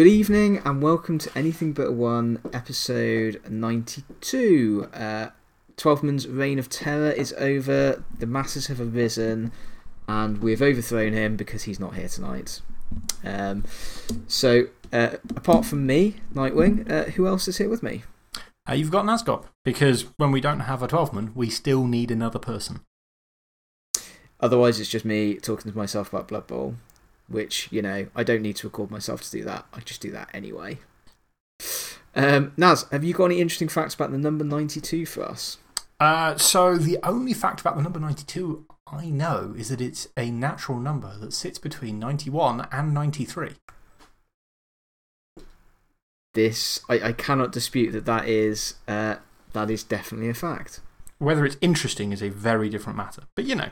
Good evening and welcome to Anything But One, episode 92. Uh, Twelfman's reign of terror is over, the masses have arisen, and we've overthrown him because he's not here tonight. Um, so, uh, apart from me, Nightwing, uh, who else is here with me? Uh, you've got Nazgob, because when we don't have a 12 we still need another person. Otherwise, it's just me talking to myself about Blood Bowl, which, you know, I don't need to record myself to do that. I just do that anyway. Um, Naz, have you got any interesting facts about the number 92 for us? Uh, so, the only fact about the number 92 I know is that it's a natural number that sits between 91 and 93. This, I, I cannot dispute that that is uh, that is definitely a fact. Whether it's interesting is a very different matter. But you know.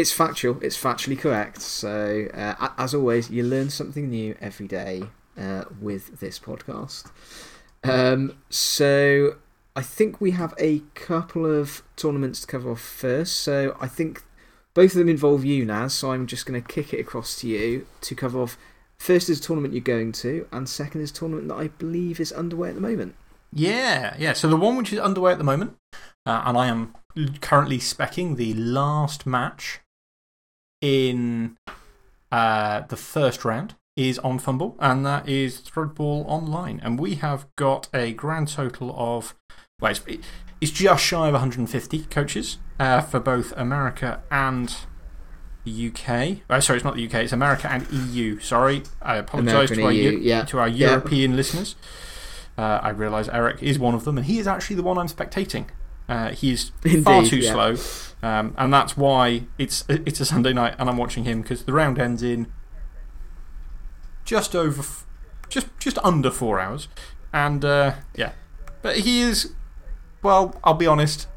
It's factual, it's factually correct. So, uh, as always, you learn something new every day uh, with this podcast. Um, so, I think we have a couple of tournaments to cover off first. So, I think both of them involve you, Naz. So, I'm just going to kick it across to you to cover off. First is a tournament you're going to, and second is a tournament that I believe is underway at the moment. Yeah, yeah. So, the one which is underway at the moment, uh, and I am currently specking the last match in uh, the first round is on FUMBBL, and that is Thrud Bowl Online. And we have got a grand total of, well, it's, it's just shy of 150 coaches uh, for both America and the UK. Oh, sorry, it's not the UK, it's America and EU. Sorry. I apologise to, our, yeah. to our European listeners. Uh, I realise Eric is one of them, and he is actually the one I'm spectating. Uh, he's Indeed, far too yeah. slow. Um, and that's why it's, it's a Sunday night and I'm watching him because the round ends in just over, just, just under four hours. And uh, yeah. But he is, well, I'll be honest,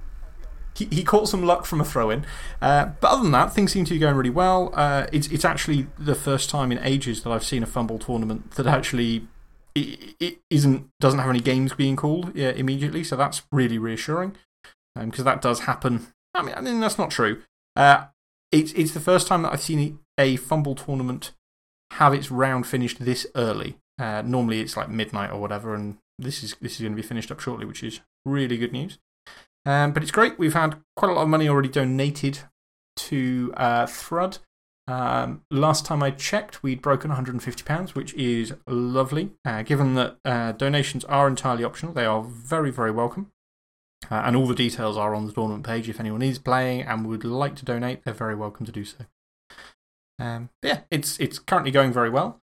he, he caught some luck from a throw in. Uh, but other than that, things seem to be going really well. Uh, it's, it's actually the first time in ages that I've seen a FUMBBL tournament that actually it, it isn't, doesn't have any games being called immediately. So that's really reassuring because um, that does happen. I mean, I mean that's not true. Uh, it's, it's the first time that I've seen a FUMBBL tournament have its round finished this early. Uh, normally it's like midnight or whatever, and this is, this is going to be finished up shortly, which is really good news. Um, but it's great. We've had quite a lot of money already donated to uh, Thrud. Um, last time I checked, we'd broken £150, which is lovely. Given that uh, donations are entirely optional, they are very, very welcome. Uh, and all the details are on the tournament page. If anyone is playing and would like to donate, they're very welcome to do so. Um, yeah, it's, it's currently going very well.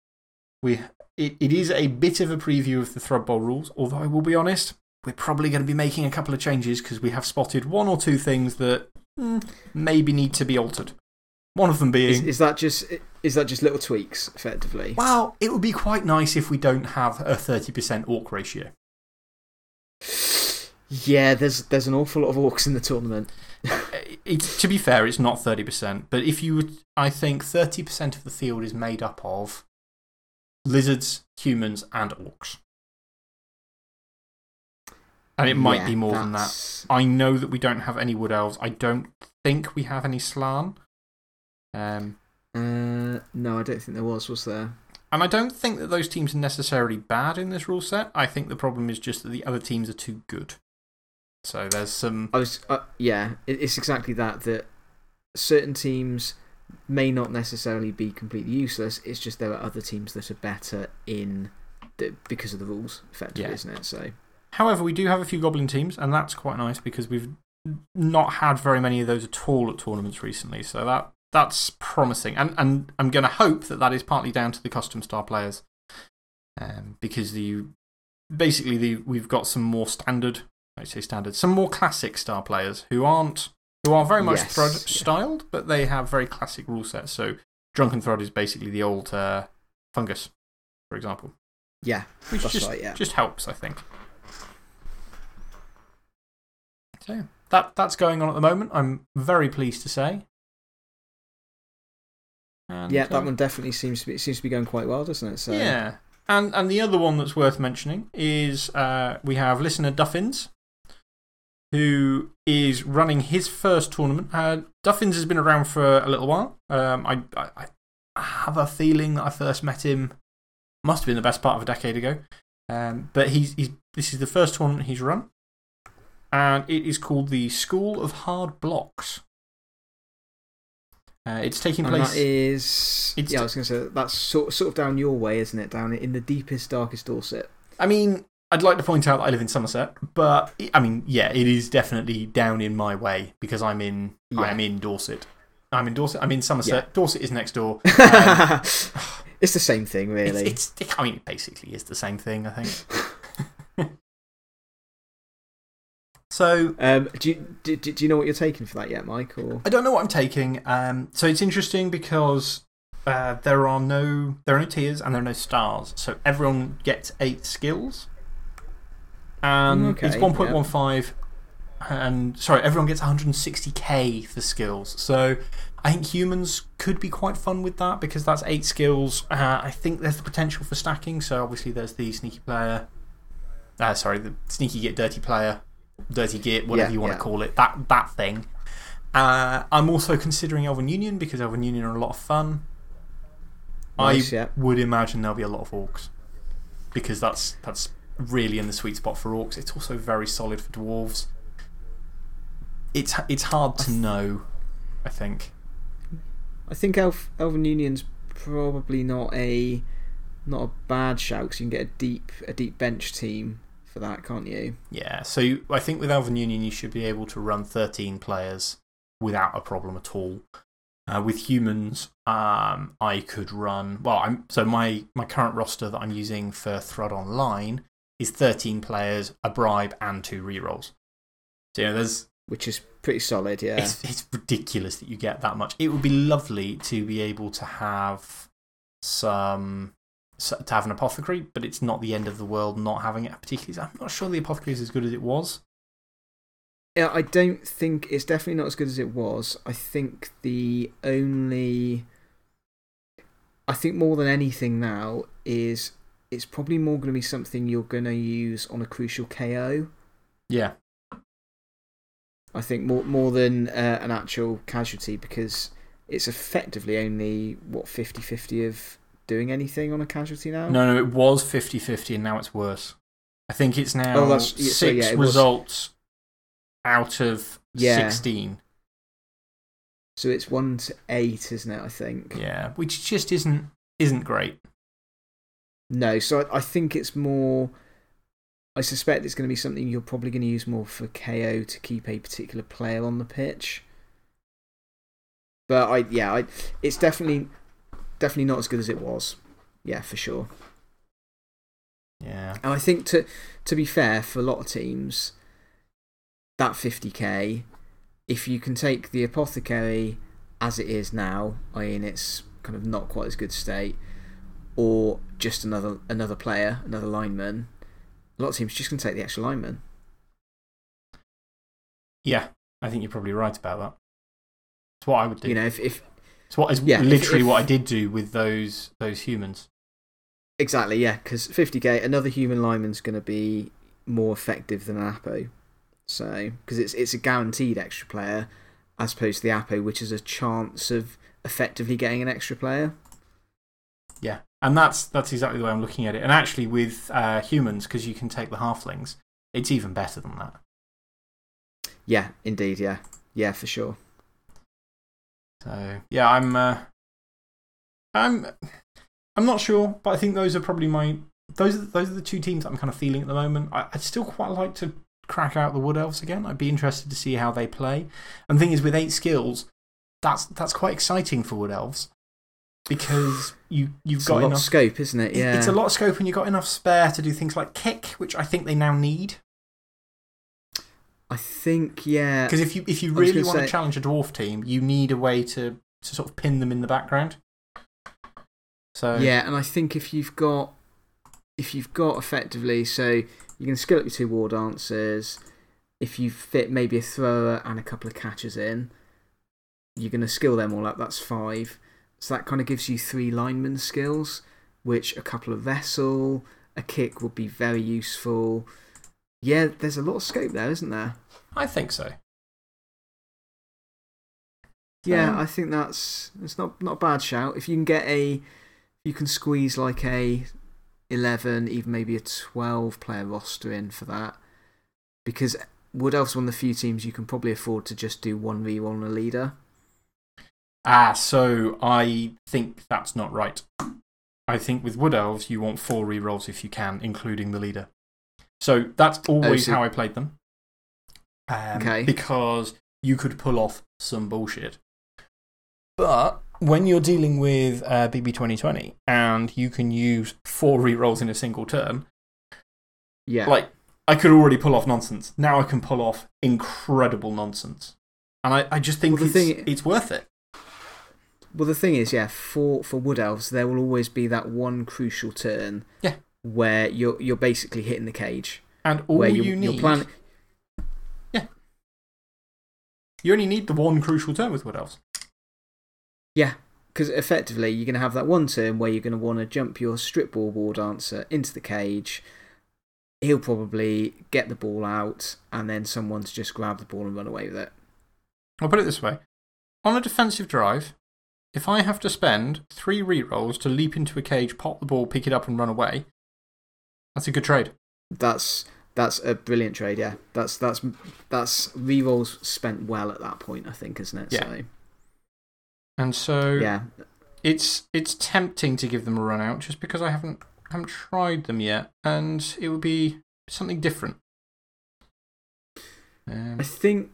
We, it, it is a bit of a preview of the Thrud Bowl rules, although I will be honest, we're probably going to be making a couple of changes because we have spotted one or two things that mm, maybe need to be altered. One of them being. Is, is, that just, is that just little tweaks, effectively? Well, it would be quite nice if we don't have a 30% orc ratio. Yeah, there's, there's an awful lot of orcs in the tournament. it's, to be fair, it's not 30%. But if you would, I think 30% of the field is made up of lizards, humans, and orcs. And it might Yeah, be more than that. I know that we don't have any wood elves. I don't think we have any slan. Um, Uh, no, I don't think there was, was there? and I don't think that those teams are necessarily bad in this rule set. I think the problem is just that the other teams are too good. So there's some. I was, uh, yeah, it's exactly that. That certain teams may not necessarily be completely useless. It's just there are other teams that are better in the, because of the rules, effectively, Yeah. isn't it? So, However, we do have a few goblin teams, and that's quite nice because we've not had very many of those at all at tournaments recently. So that, that's promising. And, and I'm going to hope that that is partly down to the custom star players. Um, because the, basically, the, we've got some more standard, I say standard, some more classic star players who aren't, who are very much Yes, Thrud yeah. styled, but they have very classic rule sets. So Drunken Thrud is basically the old uh, fungus, for example. yeah, Which just, right, yeah. just helps, I think. So, that, that's going on at the moment. I'm very pleased to say. And, yeah, that uh, one definitely seems to be, seems to be going quite well, doesn't it? So, Yeah. And, and the other one that's worth mentioning is uh, we have listener Duffins, who is running his first tournament. Uh, Duffins has been around for a little while. Um, I, I, I have a feeling that I first met him must have been the best part of a decade ago. Um, but he's, he's, this is the first tournament he's run. And it is called the School of Hard Blocks. Uh, it's taking And place. that is. Yeah, I was going to say, that's sort, sort of down your way, isn't it? Down in the deepest, darkest Dorset. I mean, I'd like to point out that I live in Somerset, but I mean, yeah, it is definitely down in my way because I'm in, I am in Dorset. I'm in Dorset. I'm in Somerset. Yeah. Dorset is next door. Um, it's the same thing, really. it's, it's, I mean, it basically is the same thing, I think. so, Um, do, you, do, do you know what you're taking for that yet, Mike? Or I don't know what I'm taking. Um, so it's interesting because uh, there, are no, there are no tiers and there are no stars. So everyone gets eight skills. And Okay, it's 1.15. And sorry, everyone gets 160k for skills. So I think humans could be quite fun with that because that's eight skills. Uh, I think there's the potential for stacking. So obviously, there's the sneaky player. Uh, sorry, the sneaky get dirty player, dirty git, whatever Yeah, you want yeah. to call it. That, that thing. Uh, I'm also considering Elven Union because Elven Union are a lot of fun. Nice, I yeah. would imagine there'll be a lot of orcs because that's, that's really in the sweet spot for orcs. It's also very solid for dwarves. It's, it's hard to know, I think. I think Elf, Elven Union's probably not a not a bad shout because you can get a deep a deep bench team for that, can't you? Yeah, so I think with Elven Union, you should be able to run 13 players without a problem at all. Uh, with humans, um, I could run. Well, I'm, so my, my current roster that I'm using for Thrud Online is 13 players, a bribe, and two rerolls. So, you know, there's, Which is pretty solid, yeah. it's, it's ridiculous that you get that much. It would be lovely to be able to have some. To have an apothecary, but it's not the end of the world not having it. Particularly, I'm not sure the apothecary is as good as it was. Yeah, I don't think it's definitely not as good as it was. I think the only. I think more than anything now is it's probably more going to be something you're going to use on a crucial KO. Yeah, I think more, more than uh, an actual casualty because it's effectively only, what, 50 50 of doing anything on a casualty now? No, no, it was 50 50 and now it's worse. I think it's now Oh, yeah, six so yeah, it was- results out of Yeah. 16. So it's 1 to 8, isn't it? I think. Yeah, which just isn't, isn't great. No, so I, I think it's more. I suspect it's going to be something you're probably going to use more for KO to keep a particular player on the pitch. But I, yeah, I, it's definitely, definitely not as good as it was. Yeah, for sure. Yeah. And I think to, to be fair, for a lot of teams, that 50k, if you can take the apothecary as it is now, i.e., in its kind of not quite as good state, or just another another player, another lineman, a lot of teams just going to take the extra lineman. Yeah, I think you're probably right about that. It's what I would do. You know, if, if it's what is yeah, if- literally if- what I did do with those, those humans. exactly, yeah, because 50k, another human lineman's going to be more effective than an Apo. So, because it's, it's a guaranteed extra player as opposed to the Apo, which is a chance of effectively getting an extra player. Yeah, and that's, that's exactly the way I'm looking at it. And actually, with uh, humans, because you can take the halflings, it's even better than that. Yeah, indeed, yeah. Yeah, for sure. So yeah, I'm. Uh, I'm. I'm not sure, but I think those are probably my. Those are, those are the two teams that I'm kind of feeling at the moment. I, I'd still quite like to crack out the Wood Elves again. I'd be interested to see how they play. And the thing is, with eight skills, that's, that's quite exciting for Wood Elves because you, you've It's got a lot enough. of scope, isn't it? Yeah. It's a lot of scope, and you've got enough spare to do things like kick, which I think they now need. I think, yeah. Because if you, if you really want to challenge a dwarf team, you need a way to, to sort of pin them in the background. So, Yeah, and I think if you've got. If you've got effectively, so you can skill up your two war dancers. If you fit maybe a thrower and a couple of catchers in, you're going to skill them all up. That's five. So that kind of gives you three lineman skills, which a couple of wrestle, a kick would be very useful. Yeah, there's a lot of scope there, isn't there? I think so. Yeah, Um, I think that's it's not not a bad shout. If you can get a, you can squeeze like a 11, even maybe a 12 player roster in for that. Because Wood Elf's one of the few teams you can probably afford to just do one reroll on a leader. Ah, so I think that's not right. I think with Wood Elves, you want four rerolls if you can, including the leader. So that's always so- how I played them. Um, Okay. Because you could pull off some bullshit. But when you're dealing with uh, BB 2020 and you can use four rerolls in a single turn, Yeah. like, I could already pull off nonsense. Now I can pull off incredible nonsense. And I, I just think Well, it's, thing- it's worth it. Well, the thing is, yeah, for, for Wood Elves, there will always be that one crucial turn Yeah. where you're, you're basically hitting the cage. And all where you you're, need. plan- You only need the one crucial turn with Wood Elves. Yeah, because effectively you're going to have that one turn where you're going to want to jump your strip ball war dancer into the cage. He'll probably get the ball out, and then someone to just grab the ball and run away with it. I'll put it this way on a defensive drive, if I have to spend three rerolls to leap into a cage, pop the ball, pick it up, and run away, that's a good trade. That's that's a brilliant trade. Yeah, that's that's that's rerolls spent well at that point. I think, isn't it? Yeah. So, And so yeah. it's, it's tempting to give them a run out just because I haven't, haven't tried them yet, and it would be something different. Um, I think.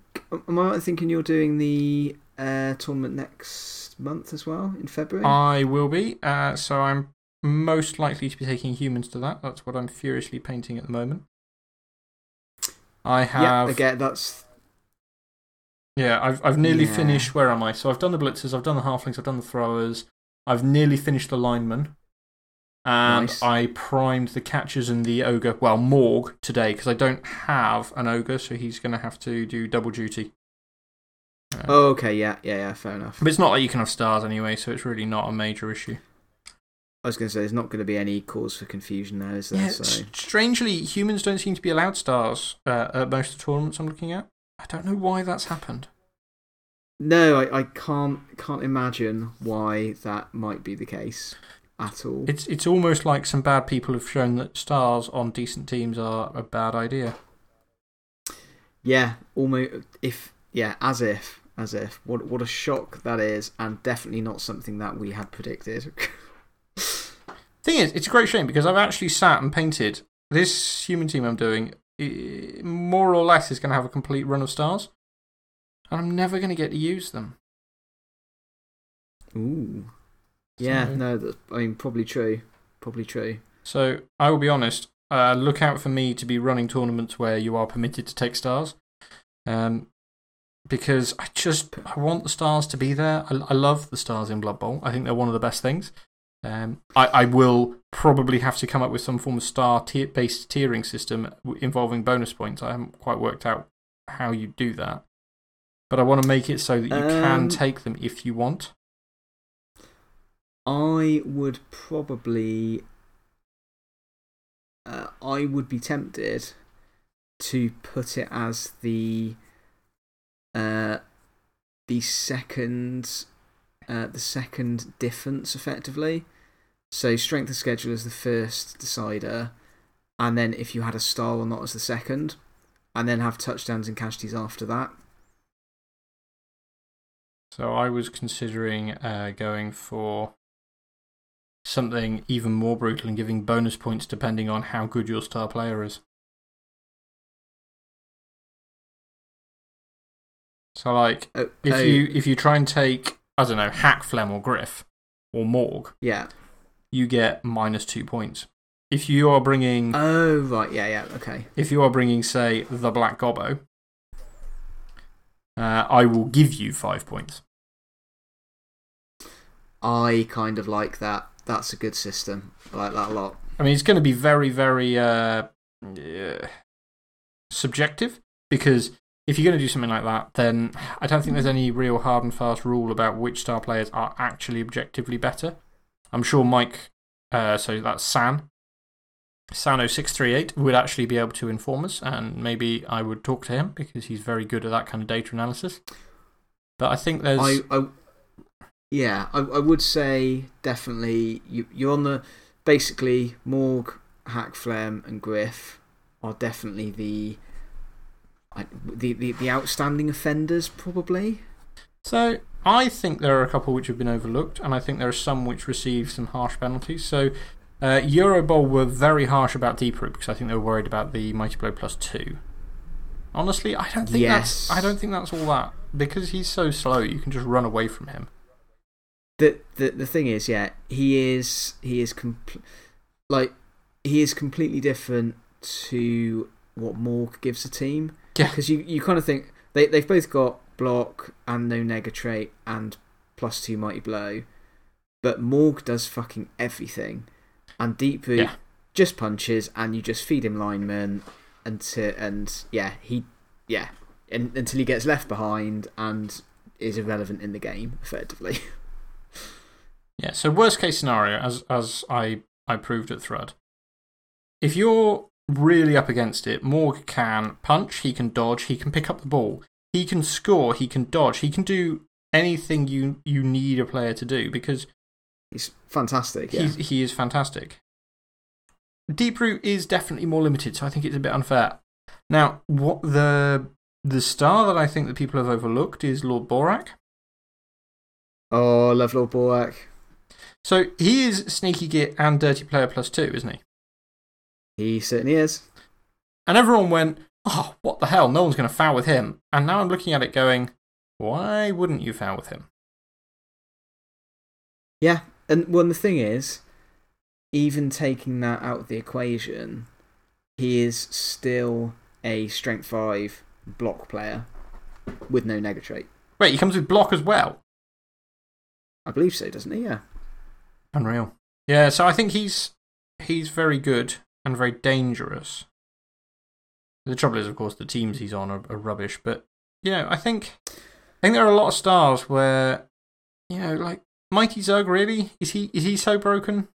Am I thinking you're doing the uh, tournament next month as well in February? I will be, uh, so I'm most likely to be taking humans to that. That's what I'm furiously painting at the moment. I have. yeah, again, that's Yeah, I've, I've nearly Yeah. finished. Where am I? So I've done the blitzers, I've done the halflings, I've done the throwers, I've nearly finished the lineman. And Nice. I primed the catchers and the ogre, well, Morg today, because I don't have an ogre, so he's going to have to do double duty. Oh, okay, yeah, yeah, yeah, fair enough. But it's not like you can have stars anyway, so it's really not a major issue. I was going to say, there's not going to be any cause for confusion there, is there? Yeah, so. strangely, humans don't seem to be allowed stars uh, at most of the tournaments I'm looking at. I don't know why that's happened. No, I, I can't, can't imagine why that might be the case at all. It's, it's almost like some bad people have shown that stars on decent teams are a bad idea. yeah, almost, if, yeah, as if, as if. What, what a shock that is, and definitely not something that we had predicted. Thing is, it's a great shame because I've actually sat and painted this human team I'm doing, eh, more or less, is going to have a complete run of stars. And I'm never going to get to use them. Ooh. Yeah, So- no, that's, I mean, probably true. Probably true. So I will be honest, uh, look out for me to be running tournaments where you are permitted to take stars. Um, because I just I want the stars to be there. I, I love the stars in Blood Bowl. I think they're one of the best things. Um, I, I will probably have to come up with some form of star tier based tiering system involving bonus points. I haven't quite worked out how you do that. But I want to make it so that you can Um, take them if you want. I would probably. Uh, I would be tempted to put it as the. Uh, the second. Uh, the second difference, effectively. So, strength of schedule is the first decider, and then if you had a star or not as the second, and then have touchdowns and casualties after that. So I was considering uh, going for something even more brutal and giving bonus points depending on how good your star player is. So, like, Oh, if, oh, you, if you try and take, I don't know, Hakflem, or Griff, or Morg, Yeah. you get minus two points. If you are bringing, Oh, right. Yeah, yeah. Okay. if you are bringing, say, the Black Gobbo, uh, I will give you five points. I kind of like that. That's a good system. I like that a lot. I mean, it's going to be very, very uh, yeah, subjective because if you're going to do something like that, then I don't think there's any real hard and fast rule about which star players are actually objectively better. I'm sure Mike, uh, so that's San, Sano638, would actually be able to inform us, and maybe I would talk to him because he's very good at that kind of data analysis. But I think there's. I, I, yeah, I, I would say definitely you, you're on the basically, Morg, Hakflem, and Griff are definitely the, the, the, the outstanding offenders, probably. So I think there are a couple which have been overlooked, and I think there are some which received some harsh penalties. So uh, Eurobowl were very harsh about Deeproot because I think they were worried about the Mighty Blow plus two. Honestly, I don't think Yes. that's, I don't think that's all that. Because he's so slow, you can just run away from him. The, the, the thing is, yeah, he is, he is like, he is completely different to what Morg gives a team. Yeah. Because you, you kind of think they, they've both got block and no nega trait and plus two mighty blow, but Morg does fucking everything. And Deep Yeah. just punches and you just feed him linemen until, and yeah, he, yeah, and, until he gets left behind and is irrelevant in the game, effectively. Yeah, so worst case scenario, as, as I, I proved at Thrud, if you're really up against it, Morg can punch, he can dodge, he can pick up the ball, he can score, he can dodge, he can do anything you, you need a player to do because He's fantastic. Yeah. he's, he is fantastic. Deeproot is definitely more limited, so I think it's a bit unfair. Now, what the, the star that I think that people have overlooked is Lord Borak. oh, love Lord Borak. So he is Sneaky Git and Dirty Player plus two, isn't he? He certainly is. And everyone went, oh, what the hell? No one's going to foul with him. And now I'm looking at it going, why wouldn't you foul with him? Yeah. And well, the thing is, even taking that out of the equation, he is still a strength 5 block player with no nega trait. Wait, he comes with block as well. I believe so, doesn't he? Yeah. Unreal. Yeah, so I think he's, he's very good and very dangerous. The trouble is, of course, the teams he's on are, are rubbish. But, you know, I think, I think there are a lot of stars where, you know, like Mighty Zug, really? Is he, is he so broken?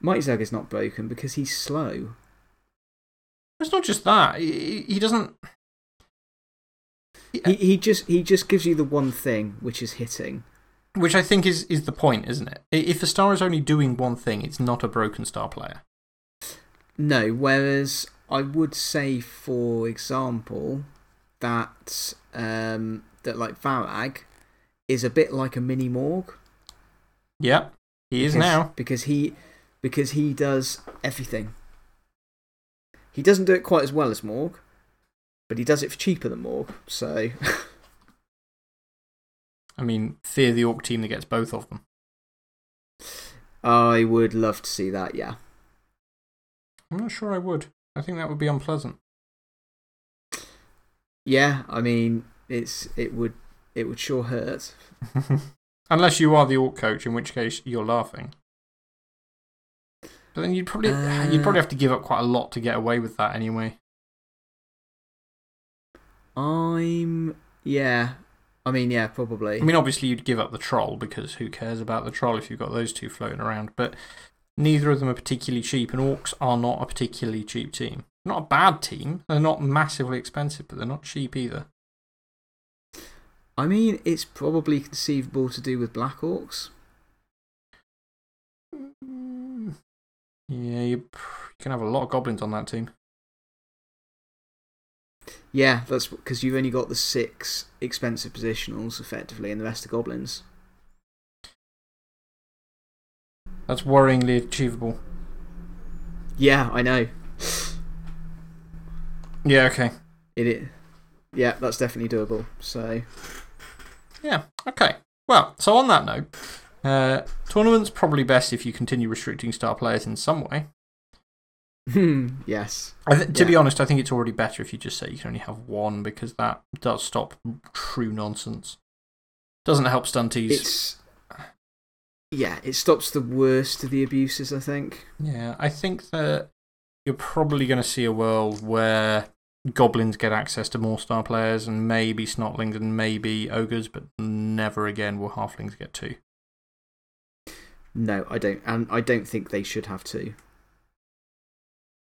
Mighty Zug is not broken because he's slow. It's not just that. He, he doesn't. He, he, just, he just gives you the one thing, which is hitting. Which I think is, is the point, isn't it? If a star is only doing one thing, it's not a broken star player. No, whereas I would say, for example, that, um, that like Varag is a bit like a mini Morg. Yeah, he is Because- now. Because he, because he does everything. He doesn't do it quite as well as Morg, but he does it for cheaper than Morg. So, I mean, fear the Orc team that gets both of them. I would love to see that, yeah. I'm not sure I would. I think that would be unpleasant. Yeah, I mean, it's, it, would, it would sure hurt. Unless you are the Orc coach, in which case you're laughing. But then you'd probably, you'd probably Uh. have to give up quite a lot to get away with that anyway. I'm. Yeah. I mean, yeah, probably. I mean, obviously, you'd give up the troll because who cares about the troll if you've got those two floating around. But neither of them are particularly cheap, and Orcs are not a particularly cheap team. Not a bad team. They're not massively expensive, but they're not cheap either. I mean, it's probably conceivable to do with Black Orcs. Mm, Yeah, you, you can have a lot of goblins on that team. Yeah, that's because you've only got the six expensive positionals, effectively, and the rest are goblins. That's worryingly achievable. Yeah, I know. Yeah, okay. It, it Yeah, that's definitely doable. So, Yeah, okay. Well, so on that note, uh, tournament's probably best if you continue restricting star players in some way. yes. I th to be honest, I think it's already better if you just say you can only have one because that does stop true nonsense. Doesn't help stunties. It's. Yeah, it stops the worst of the abuses, I think. Yeah, I think that you're probably going to see a world where goblins get access to more star players and maybe snotlings and maybe ogres, but never again will halflings get two. No, I don't. And I don't think they should have to.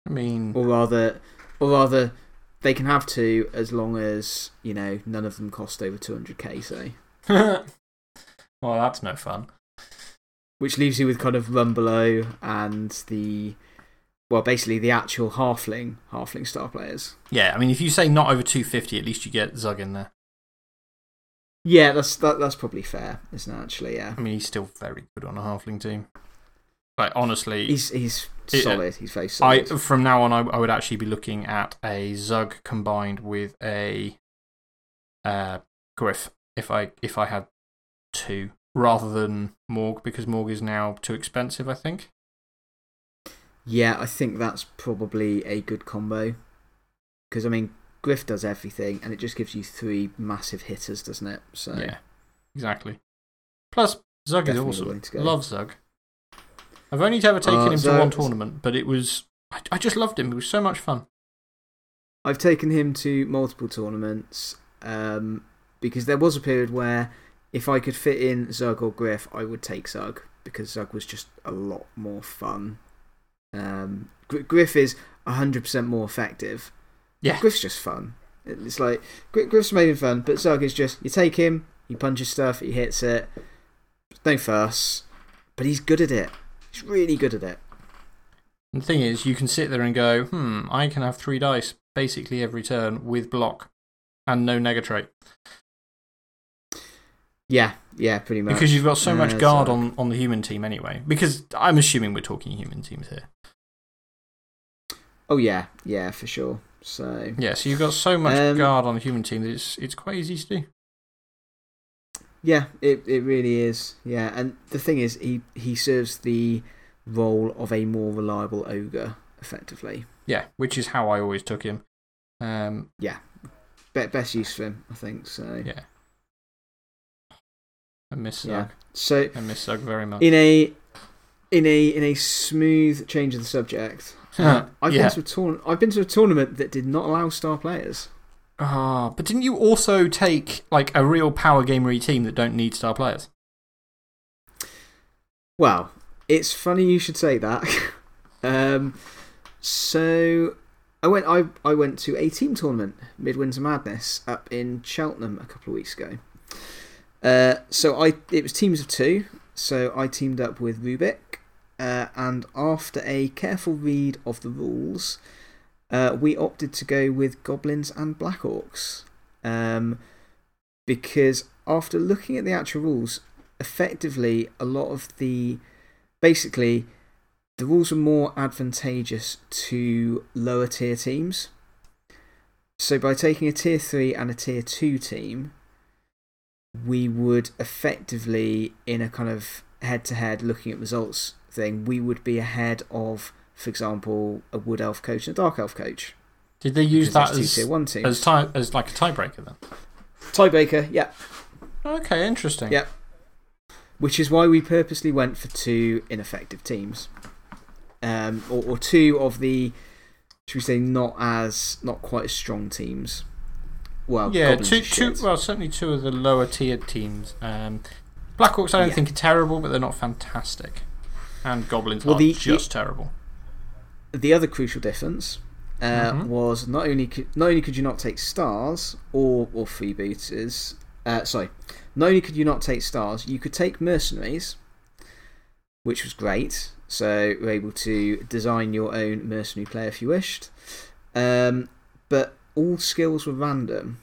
I mean, Or rather, or rather, they can have to as long as, you know, none of them cost over 200k, say. well, that's no fun. Which leaves you with kind of Rumbelow and the, well, basically the actual Halfling, Halfling star players. Yeah, I mean, if you say not over 250, at least you get Zug in there. Yeah, that's, that, that's probably fair, isn't it, actually? Yeah. I mean, he's still very good on a Halfling team. Like, honestly. He's, he's It- solid. he's very solid. I, from now on, I, I would actually be looking at a Zug combined with a uh, Griff if I, if I had two, rather than Morg, because Morg is now too expensive, I think. Yeah, I think that's probably a good combo. Because, I mean, Griff does everything, and it just gives you three massive hitters, doesn't it? So, Yeah, exactly. Plus, Zug is awesome. willing to go. Love Zug. I've only ever taken Uh, him to one tournament, but it was. I, I just loved him. It was so much fun. I've taken him to multiple tournaments um, because there was a period where if I could fit in Zug or Griff, I would take Zug because Zug was just a lot more fun. Um, Gr- Griff is 100% more effective. Yeah. Griff's just fun. It's like Gr- Griff's made fun, but Zug is just you take him, he punches stuff, he hits it. No fuss, but he's good at it. He's really good at it. And the thing is, you can sit there and go, hmm, I can have three dice basically every turn with block and no negatrait. Yeah, yeah, pretty much. Because you've got so much guard on, on the human team anyway. Because I'm assuming we're talking human teams here. Oh, yeah, yeah, for sure. So. Yeah, so you've got so much Um, guard on the human team that it's, it's quite easy to do. Yeah, it, it really is. Yeah, and the thing is, he, he serves the role of a more reliable ogre, effectively. Yeah, which is how I always took him. Um, Be best use for him, I think. So, yeah. I miss Yeah. Zug. so I miss Zug very much. in a in a in a smooth change of the subject, uh, I've Yeah. been to a I've been to a tournament that did not allow star players. Ah, but didn't you also take like a real power gamery team that don't need star players? Well, it's funny you should say that. um, so I went, I, I went to a team tournament, Midwinter Madness, up in Cheltenham a couple of weeks ago. Uh, so I, it was teams of two. So I teamed up with Rubik, uh, and after a careful read of the rules, uh, we opted to go with Goblins and Black Orcs. Um, because after looking at the actual rules, effectively, a lot of the. Basically, the rules are more advantageous to lower tier teams. So, by taking a tier 3 and a tier 2 team, we would effectively, in a kind of head to head looking at results thing, we would be ahead of, for example, a Wood Elf coach and a Dark Elf coach. Did they use that as, tier 1 teams. as, tie, as like a tiebreaker then? Tiebreaker, yeah. Okay, interesting. Yeah. Which is why we purposely went for two ineffective teams. Um, or, or two of the, should we say, not as, not quite as strong teams. Well, Yeah, Goblins two, two, well, certainly two of the lower tiered teams. Um, Black Orcs, I don't Yeah. think are terrible, but they're not fantastic. And Goblins Well, are the- just terrible. the other crucial difference uh, Mhm. was not only, could, not only could you not take stars or, or freebooters, uh, sorry, not only could you not take stars, you could take mercenaries, which was great. So were able to design your own mercenary player if you wished. Um, but all skills were random.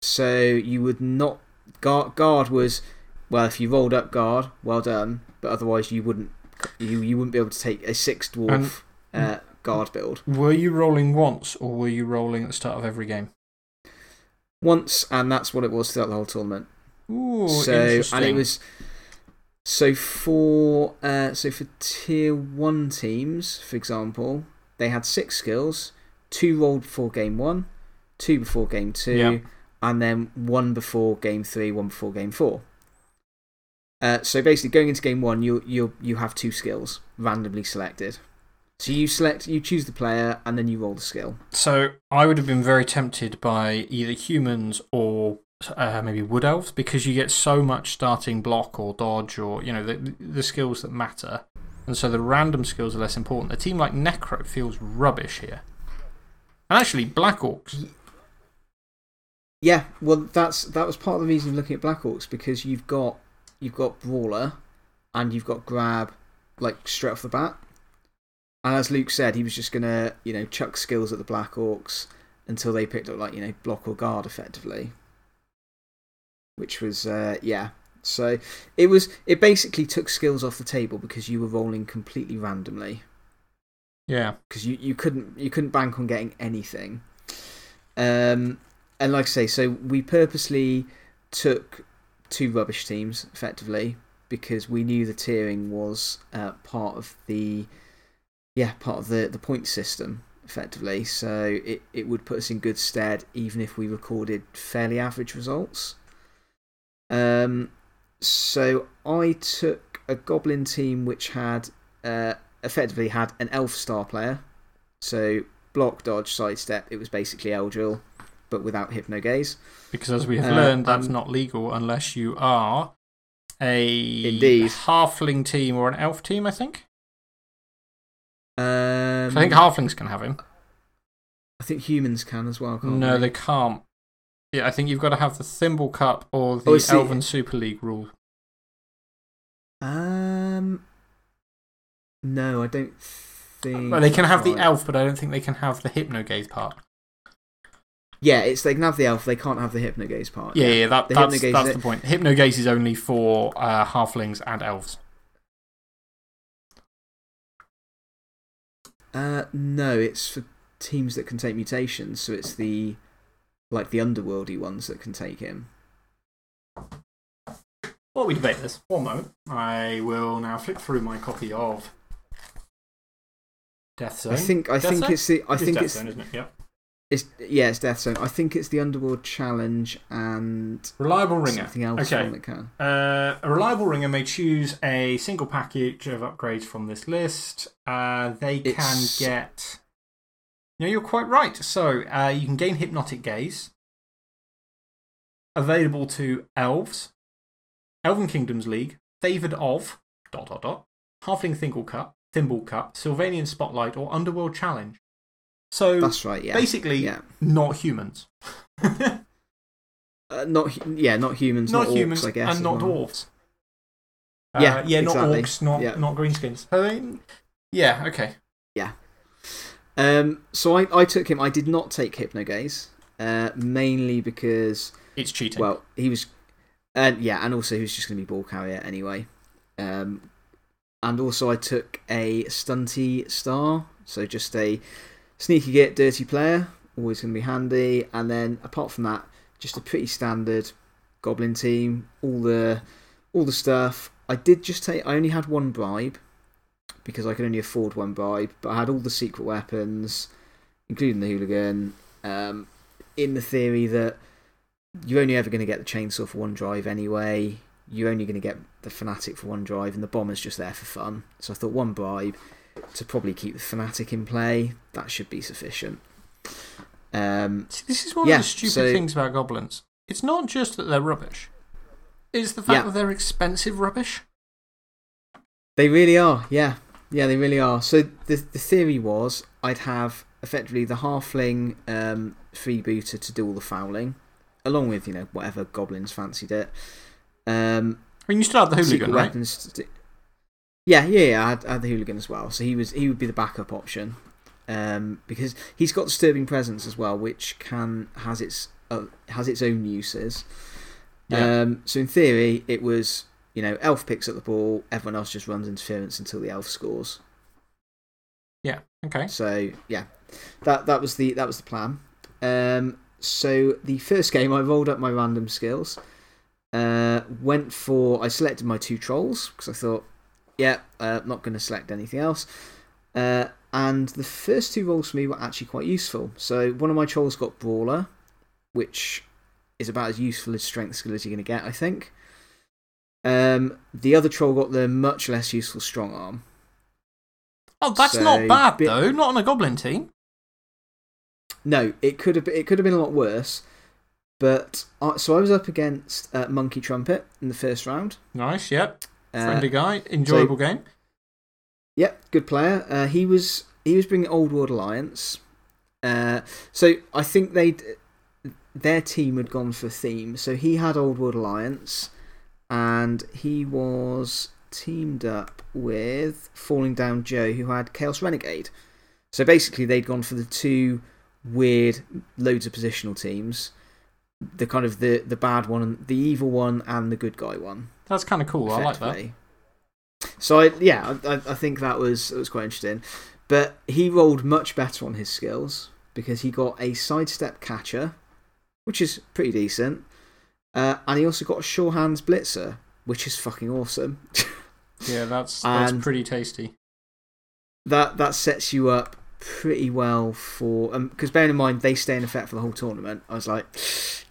So you would not. Guard, guard was, well, if you rolled up guard, well done. But otherwise, you wouldn't, you, you wouldn't be able to take a six dwarf uh, guard build. Were you rolling once, or were you rolling at the start of every game? Once, and that's what it was throughout the whole tournament. Ooh, so interesting. and it was so for uh, so for tier one teams, for example, they had six skills: two rolled before game one, two before game two, Yeah. and then one before game three, one before game four. Uh, so basically, going into game one, you you you have two skills randomly selected. So you select, you choose the player, and then you roll the skill. So I would have been very tempted by either humans or uh, maybe wood elves because you get so much starting block or dodge or you know the, the skills that matter. And so the random skills are less important. A team like Necro feels rubbish here. And actually, Black Orcs. Yeah, well, that's that was part of the reason of looking at Black Orcs because you've got you've got Brawler, and you've got grab like straight off the bat. And as Luke said, he was just going to, you know, chuck skills at the Black Orcs until they picked up, like, you know, block or guard effectively. Which was, uh, yeah. So it was, it basically took skills off the table because you were rolling completely randomly. Yeah. Because you, you, couldn't, you couldn't bank on getting anything. Um, and like I say, so we purposely took two rubbish teams effectively because we knew the tiering was uh, part of the yeah part of the the point system effectively so it, it would put us in good stead even if we recorded fairly average results um, so I took a goblin team which had uh, effectively had an elf star player so block dodge sidestep it was basically Eldril but without hypno gaze because as we have uh, learned that's not legal unless you are a Indeed. halfling team or an elf team, I think. Um, I think halflings can have him. I think humans can as well, No, they? they can't. Yeah, I think you've got to have the Thimble Cup or the oh, Elven Super League rule. Um, no, I don't think. Well, they can have the elf, but I don't think they can have the hypnogaze part. Yeah, it's they can have the elf, they can't have the hypnogaze part. Yeah, yeah, that, that's, that's the point. Hypnogaze is only for uh, halflings and elves. Uh, no, it's for teams that can take mutations, so it's the like the underworldy ones that can take him. While we debate this, one moment. I will now flip through my copy of Death Zone. I think I Death think Zone? it's the I it's think Death it's Zone, isn't it? Yep. It's, yeah, it's Death Zone. I think it's the Underworld Challenge and. Reliable Ringer. Something else okay. that can. Uh, a Reliable Ringer may choose a single package of upgrades from this list. Uh, they can get. No, you're quite right. So uh, you can gain Hypnotic Gaze. Available to Elves, Elven Kingdoms League, Favoured of. Dot, dot, dot. Halfling Thimble Cup, Thimble Cup, Sylvanian Spotlight, or Underworld Challenge. So that's right. Yeah. Basically, yeah. not humans. uh, not yeah, not humans, not, not humans, orcs, I guess, and not well. dwarves. Yeah, uh, yeah, exactly. not orcs, not yeah. not greenskins. I mean, yeah, okay. Yeah. Um, so I, I took him. I did not take Hypnogaze, uh, mainly because. It's cheating. Well, he was. Uh, yeah, and also he was just going to be ball carrier anyway. Um, and also I took a stunty star, so just a Sneaky get Dirty Player, always going to be handy. And then apart from that, just a pretty standard Goblin team. All the, all the stuff. I did just take, I only had one bribe because I could only afford one bribe, but I had all the secret weapons, including the hooligan, um, in the theory that you're only ever going to get the chainsaw for one drive anyway. You're only going to get the fanatic for one drive, and the bomber's just there for fun. So I thought one bribe to probably keep the Fanatic in play. That should be sufficient. Um, See, this is one yeah, of the stupid so, things about goblins. It's not just that they're rubbish, it's the fact yeah. that they're expensive rubbish. They really are, yeah. Yeah, they really are. So the, the theory was I'd have effectively the halfling um, freebooter to do all the fouling, along with, you know, whatever goblins fancied it. Um, I mean, you still have the hooligan, right? Weapons yeah, yeah, yeah. I had, I had, the hooligan as well. So he, was, he would be the backup option. Um, because he's got disturbing presence as well, which can, has, its, uh, has its own uses. Yeah. Um, so in theory, it was, you know, elf picks up the ball, everyone else just runs interference until the elf scores. Yeah, okay. So, yeah, that, that, was, the, that was the plan. Um, so the first game, I rolled up my random skills. Uh, went for, I selected my two trolls because I thought, yeah, uh, not going to select anything else. Uh, and the first two rolls for me were actually quite useful. So one of my trolls got Brawler, which is about as useful as Strength skill as you're going to get, I think. Um, the other troll got the much less useful Strong Arm. Oh, that's so, not bad, though. Not on a Goblin team. No, it could have, it could have been a lot worse. But uh, so I was up against uh, Monkey Trumpet in the first round. Nice, yep. Friendly uh, guy, enjoyable so, game. Yep, good player. Uh, he, was, he was bringing Old World Alliance. Uh, so I think they their team had gone for theme. So he had Old World Alliance, and he was teamed up with Falling Down Joe, who had Chaos Renegade. So basically, they'd gone for the two weird, loads of positional teams the kind of the, the bad one, the evil one, and the good guy one. That's kind of cool. I like that. So, I, yeah, I, I think that was, that was quite interesting. But he rolled much better on his skills because he got a sidestep catcher, which is pretty decent. Uh, and he also got a sure hands blitzer, which is fucking awesome. yeah, that's, that's pretty tasty. That, that sets you up pretty well for. Because um, bearing in mind, they stay in effect for the whole tournament. I was like,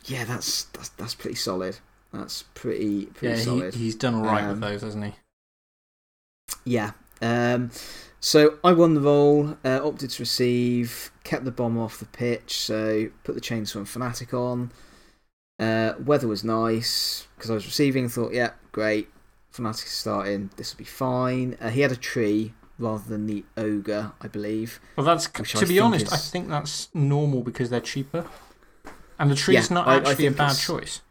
yeah, that's, that's, that's pretty solid. That's pretty, pretty yeah, solid. He, he's done all right um, with those, hasn't he? Yeah. Um, so I won the roll, uh, opted to receive, kept the bomb off the pitch, so put the chainsaw and fanatic on. Uh, weather was nice because I was receiving thought, yeah, great. Fanatic starting, this will be fine. Uh, he had a tree rather than the ogre, I believe. Well, that's, to I be honest, is... I think that's normal because they're cheaper. And the tree is not actually a bad choice.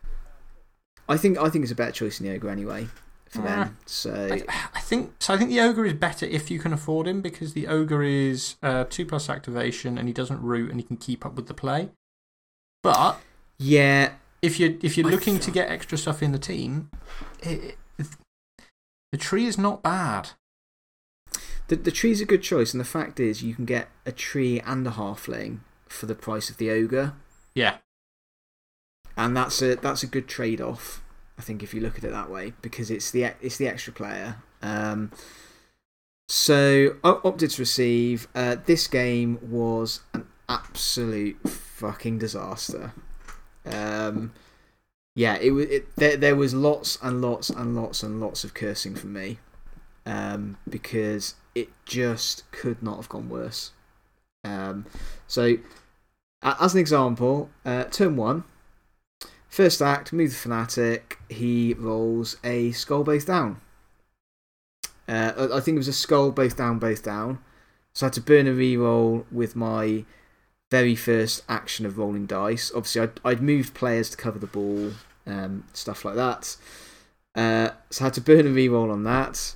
I think, I think it's a better choice than the ogre anyway for them. So I, I, think, so I think the ogre is better if you can afford him because the ogre is uh, 2 plus activation and he doesn't root and he can keep up with the play. But. Yeah. If you're, if you're looking to get extra stuff in the team, it, it, the tree is not bad. The, the tree's a good choice, and the fact is, you can get a tree and a halfling for the price of the ogre. Yeah. And that's a, that's a good trade off, I think, if you look at it that way, because it's the, it's the extra player. Um, so, opted to receive. Uh, this game was an absolute fucking disaster. Um, yeah, it, it, there, there was lots and lots and lots and lots of cursing from me um, because it just could not have gone worse. Um, so, as an example, uh, turn one, first act, move the fanatic, he rolls a skull both down. Uh, I think it was a skull both down, both down. So I had to burn a reroll with my very first action of rolling dice. Obviously, I'd, I'd moved players to cover the ball, um, stuff like that. Uh, so I had to burn a reroll on that.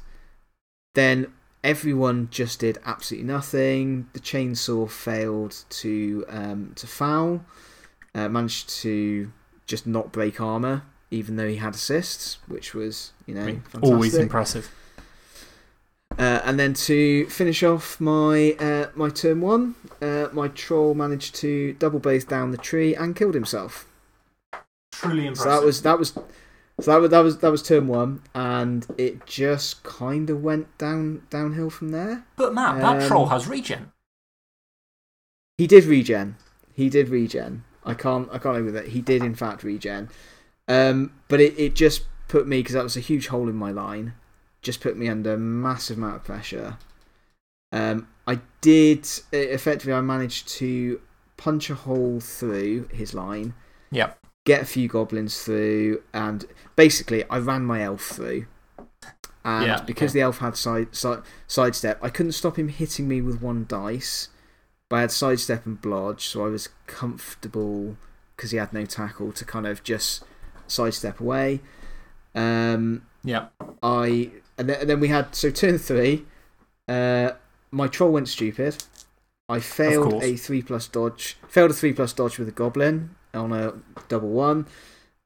Then everyone just did absolutely nothing. The chainsaw failed to, um, to foul, uh, managed to just not break armor, even though he had assists, which was, you know, always impressive. Uh, and then to finish off my, uh, my turn one, uh, my troll managed to double both down the tree and killed himself. Truly impressive. So that was, that was so that was, that was, that was turn one, and it just kind of went down, downhill from there. But Matt, that um, troll has regen. He did regen. He did regen. I can't, I can't agree with it. He did, in fact, regen. Um, but it, it just put me, because that was a huge hole in my line, just put me under massive amount of pressure. Um, I did, effectively, I managed to punch a hole through his line. Yep get a few goblins through, and basically, I ran my elf through. And yeah, because the elf had side, side, sidestep, I couldn't stop him hitting me with one dice. But I had sidestep and blodge, so I was comfortable because he had no tackle to kind of just sidestep away. Um, yeah. I, and then, and then we had, so turn three, uh, my troll went stupid. I failed a 3 plus dodge, failed a 3 plus dodge with a goblin on a double one.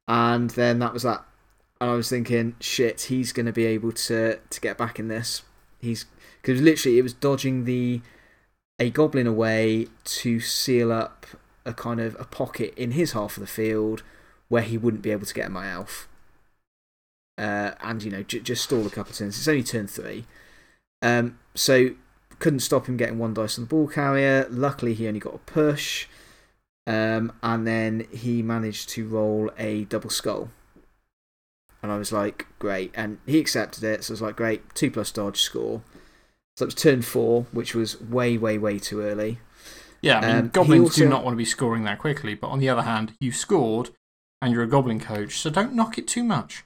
And then that was that. And I was thinking, shit, he's going to be able to, to get back in this. He's Because literally, it was dodging the a goblin away to seal up a kind of a pocket in his half of the field where he wouldn't be able to get my elf. Uh, and, you know, just stall a couple of turns. It's only turn three. Um, so, couldn't stop him getting one dice on the ball carrier. Luckily, he only got a push. Um, and then he managed to roll a double skull. And I was like, great. And he accepted it. So I was like, great. Two plus dodge score. So it was turn four, which was way, way, way too early. Yeah, I mean, um, goblins also... do not want to be scoring that quickly. But on the other hand, you scored and you're a goblin coach. So don't knock it too much.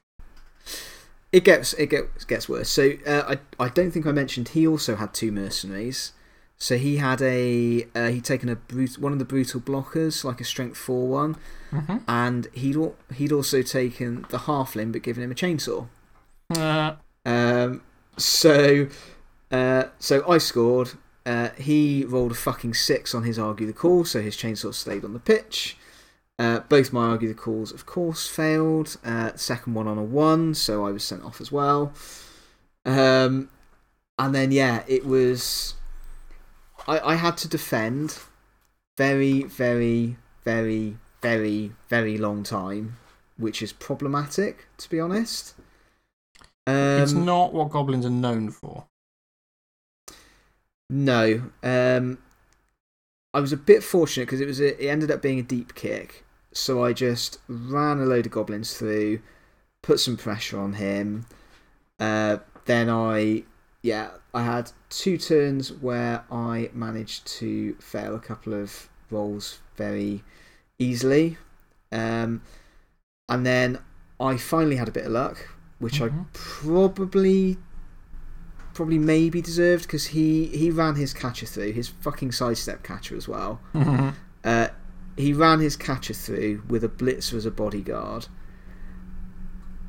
It gets, it gets, gets worse. So uh, I, I don't think I mentioned he also had two mercenaries. So he had a uh, he'd taken a brut one of the brutal blockers, like a strength four one, -hmm. and he'd he'd also taken the halfling, but given him a chainsaw. Uh. Um, so, uh, so I scored. Uh, he rolled a fucking six on his argue the call, so his chainsaw stayed on the pitch. Uh, both my argue the calls, of course, failed. Uh, second one on a one, so I was sent off as well. Um, and then, yeah, it was. I, I had to defend very, very, very, very, very long time, which is problematic, to be honest. Um, it's not what goblins are known for. No. Um, I was a bit fortunate because it, was a, it ended up being a deep kick. So I just ran a load of goblins through, put some pressure on him. Uh, then I, yeah, I had two turns where I managed to fail a couple of rolls very easily. Um, and then I finally had a bit of luck, which -hmm. I Mm-hmm. probably probably maybe deserved because he, he ran his catcher through, his fucking sidestep catcher as well. uh, he ran his catcher through with a blitzer as a bodyguard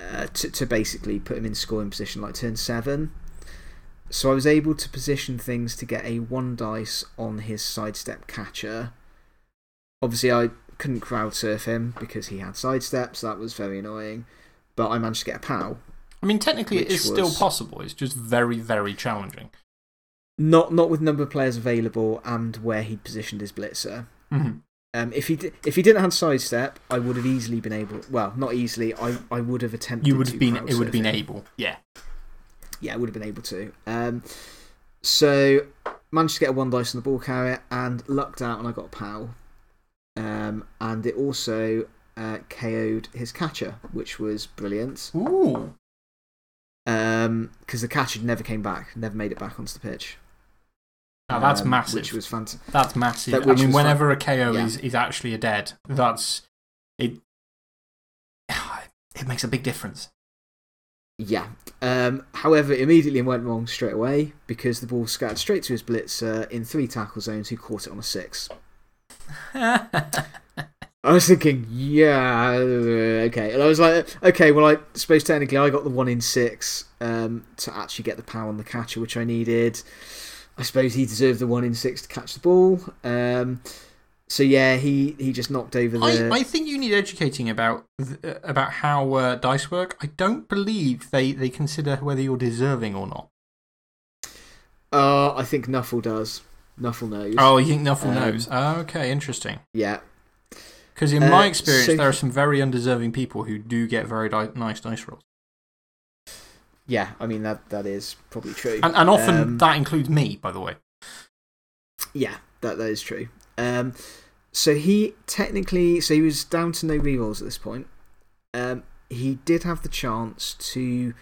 uh, to, to basically put him in scoring position like turn seven. So I was able to position things to get a one dice on his sidestep catcher. Obviously, I couldn't crowd surf him because he had sidesteps, so that was very annoying. But I managed to get a POW. I mean, technically, it is is still possible. It's just very, very challenging. Not, not with number of players available and where he'd positioned his blitzer. -hmm. Um, if, he if he didn't have sidestep, I would have easily been able. Well, not easily. I, I would have attempted. You would have been, it would have been able. Yeah. Yeah, I would have been able to. Um, so managed to get a one dice on the ball carrier and lucked out, and I got a POW. Um, and it also uh, KO'd his catcher, which was brilliant. Ooh. Because um, the catcher never came back, never made it back onto the pitch. Now, that's Um, massive. Which was fantastic. That's massive. That- I mean, whenever a KO Yeah. is, is actually a dead, that's. It, it makes a big difference. Yeah. Um, however, immediately went wrong straight away because the ball scattered straight to his blitzer in three tackle zones who caught it on a six. I was thinking, yeah, okay. And I was like, okay, well, I suppose technically I got the one in six um, to actually get the power on the catcher, which I needed. I suppose he deserved the one in six to catch the ball. Um, so yeah, he, he just knocked over the. I, I think you need educating about, th- about how uh, dice work. I don't believe they, they consider whether you're deserving or not. Uh, I think Nuffle does. Nuffle knows. Oh, you think Nuffle Um, knows? Okay, interesting. Yeah. Because in Uh, my experience, so- there are some very undeserving people who do get very di nice dice rolls. Yeah, I mean, that, that is probably true. And, and often Um, that includes me, by the way. Yeah, that, that is true. Um, so he technically, so he was down to no rerolls at this point. Um, he did have the chance to,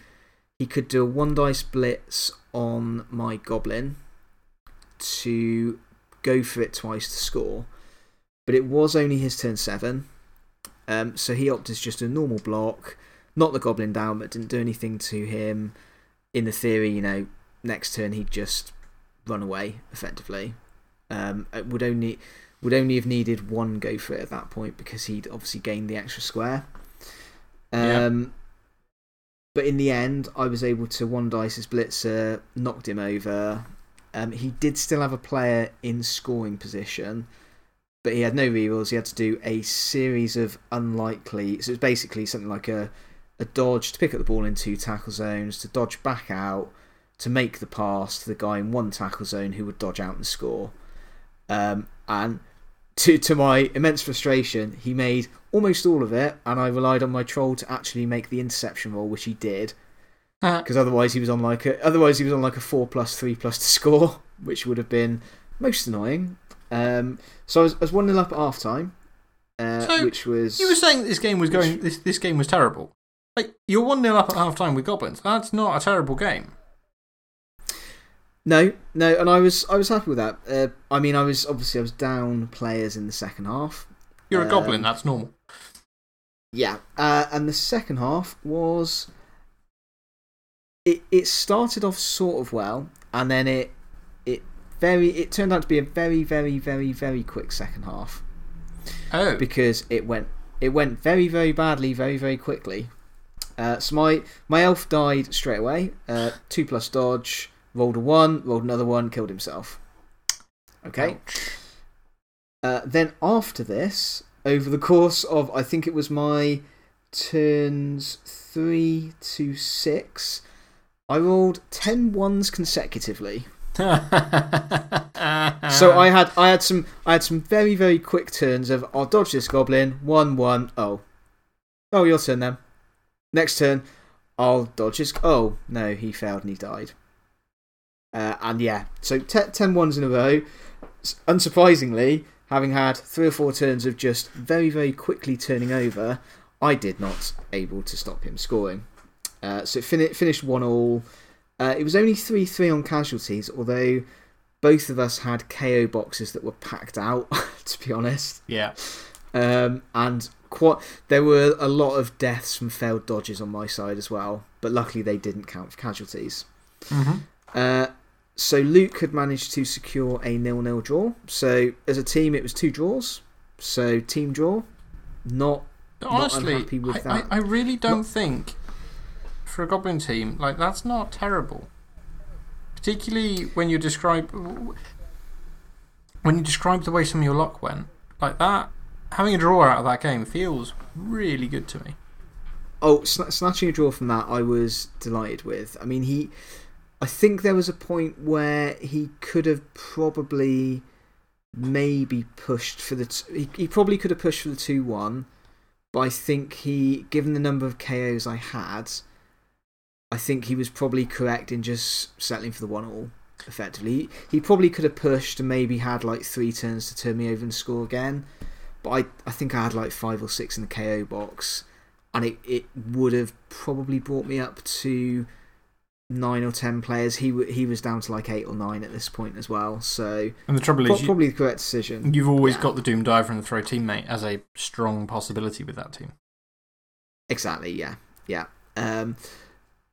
he could do a one dice blitz on my goblin to go for it twice to score, but it was only his turn seven. Um, so he opted just a normal block, knocked the goblin down, but didn't do anything to him. In the theory, you know, next turn he'd just run away effectively. Um, it would only would only have needed one go for it at that point because he'd obviously gained the extra square. Yeah. Um, But in the end, I was able to one dice his blitzer, knocked him over. Um, he did still have a player in scoring position, but he had no rerolls. He had to do a series of unlikely. So it's basically something like a, a dodge to pick up the ball in two tackle zones, to dodge back out, to make the pass to the guy in one tackle zone who would dodge out and score. Um, and to, to my immense frustration, he made almost all of it, and I relied on my troll to actually make the interception roll, which he did. Because otherwise he was on like a otherwise he was on like a four plus three plus to score, which would have been most annoying. Um, so I was, I was one 0 up at half time, uh, So, which was You were saying that this game was going. This, this game was terrible. Like, you're 1 0 up at half time with Goblins. That's not a terrible game. No no, and I was I was happy with that. Uh, I mean, I was obviously I was down players in the second half. You're a Goblin, Um, that's normal. Yeah, uh, and the second half was. It, it started off sort of well, and then it, it, very, it turned out to be a very, very, very, very quick second half Oh. because it went, it went very, very badly, very, very quickly. Uh, so my, my elf died straight away. Uh, two plus dodge, rolled a one, rolled another one, killed himself. Okay. Uh, then after this, over the course of, I think it was my turns three to six, I rolled 10 ones consecutively. so I had, I, had some, I had some very, very quick turns of I'll dodge this goblin, one, one, oh. Oh, your turn then. Next turn, I'll dodge his. Oh, no, he failed and he died. Uh, and yeah, so 10 ones in a row. Unsurprisingly, having had three or four turns of just very, very quickly turning over, I did not able to stop him scoring. Uh, so it fin finished 1 all. Uh, it was only 3 3 on casualties, although both of us had KO boxes that were packed out, to be honest. Yeah. Um, and quite, there were a lot of deaths from failed dodges on my side as well, but luckily they didn't count for casualties. Mm -hmm. uh, so Luke had managed to secure a nil-nil draw. So as a team, it was two draws. So team draw. Not, Honestly, not unhappy with I, that. I, I really don't think for a Goblin team, like, that's not terrible. Particularly when you describe. When you describe the way some of your luck went, like that, having a draw out of that game feels really good to me. Oh, snatching a draw from that, I was delighted with. I mean, he. I think there was a point where he could have probably maybe pushed for the. He, he probably could have pushed for the 2 1, but I think he, given the number of KOs I had, I think he was probably correct in just settling for the 1 all, effectively. He, he probably could have pushed and maybe had like three turns to turn me over and score again, but I, I think I had like five or six in the KO box, and it, it would have probably brought me up to nine or ten players. He, he was down to like eight or nine at this point as well. So, and the trouble is, probably the correct decision. You've always got the Doom Diver and the Throw teammate as a strong possibility with that team. Exactly, yeah. Yeah. Um,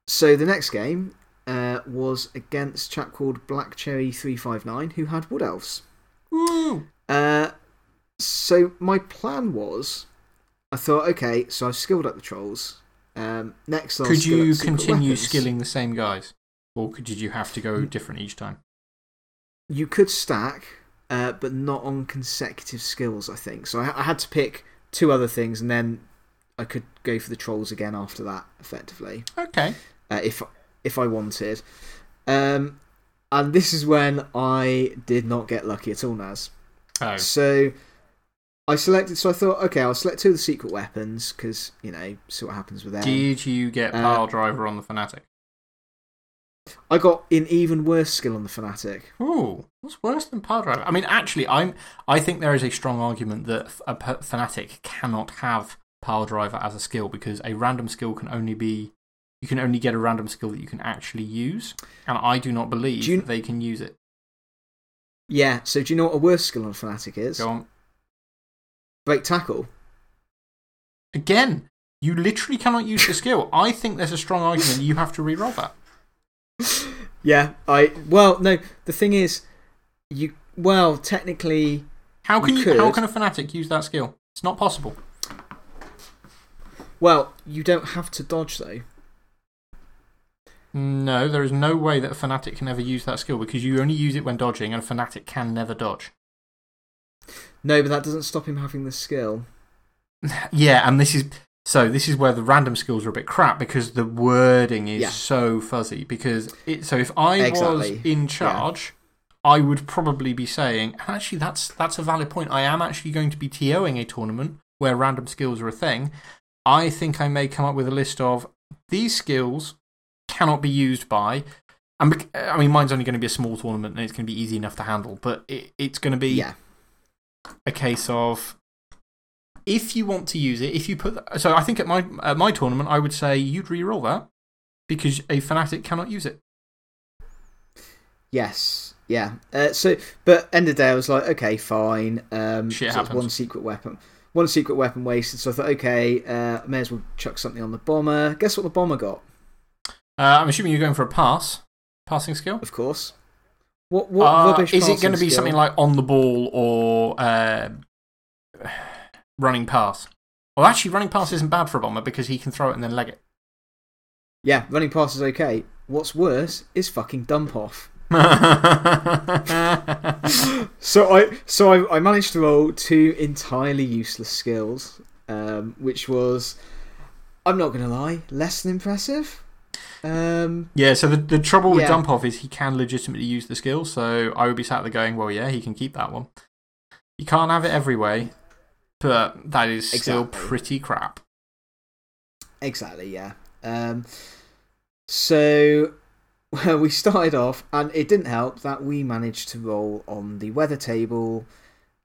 so the next game uh, was against a chap called Black Cherry 359 who had Wood Elves. Woo! Uh, so my plan was I thought, okay, so I've skilled up the trolls. Um, next, I'll could you continue weapons. skilling the same guys? Or could, did you have to go different each time? You could stack, uh, but not on consecutive skills, I think. So I, I had to pick two other things and then I could go for the trolls again after that, effectively. Okay. Uh, if, if I wanted. Um, and this is when I did not get lucky at all, Naz. Oh. So I selected, so I thought, okay, I'll select two of the secret weapons because, you know, see what happens with them. Did you get uh, Pile Driver on the Fanatic? I got an even worse skill on the Fanatic. Ooh, what's worse than Pile Driver? I mean, actually, I'm, I think there is a strong argument that a Fanatic cannot have Pile Driver as a skill because a random skill can only be. You can only get a random skill that you can actually use. And I do not believe do you, they can use it. Yeah, so do you know what a worse skill on a Fanatic is? Go on. Break tackle. Again, you literally cannot use the skill. I think there's a strong argument you have to reroll that. Yeah, I. Well, no, the thing is, you. Well, technically. How can, you, you how can a fanatic use that skill? It's not possible. Well, you don't have to dodge, though. No, there is no way that a fanatic can ever use that skill because you only use it when dodging, and a fanatic can never dodge. No, but that doesn't stop him having the skill. yeah, and this is. So, this is where the random skills are a bit crap because the wording is Yeah. so fuzzy. Because it, so, if I Exactly. was in charge, I would probably be saying, actually, that's, that's a valid point. I am actually going to be TOing a tournament where random skills are a thing. I think I may come up with a list of these skills cannot be used by. And I mean, mine's only going to be a small tournament and it's going to be easy enough to handle, but it, it's going to be Yeah. A case of if you want to use it, if you put. So I think at my, at my tournament, I would say you'd re roll that because a fanatic cannot use it. Yes. Yeah. Uh, so, but end of day, I was like, okay, fine. Um, Shit so one secret weapon. One secret weapon wasted. So I thought, okay, uh, may as well chuck something on the bomber. Guess what the bomber got? Uh, I'm assuming you're going for a pass, passing skill. Of course. What, what Uh, rubbish is it going to be skill? something like on the ball or uh, running pass? Well, actually, running pass isn't bad for a bomber because he can throw it and then leg it. Yeah, running pass is okay. What's worse is fucking dump off. so I, so I, I managed to roll two entirely useless skills, um, which was, I'm not going to lie, less than impressive. Um, yeah, so the, the trouble with Yeah. dump off is he can legitimately use the skill. So I would be sat there going, well, yeah, he can keep that one. You can't have it every way, but that is still pretty crap. Exactly, yeah. Um, so well, we started off, and it didn't help that we managed to roll on the weather table.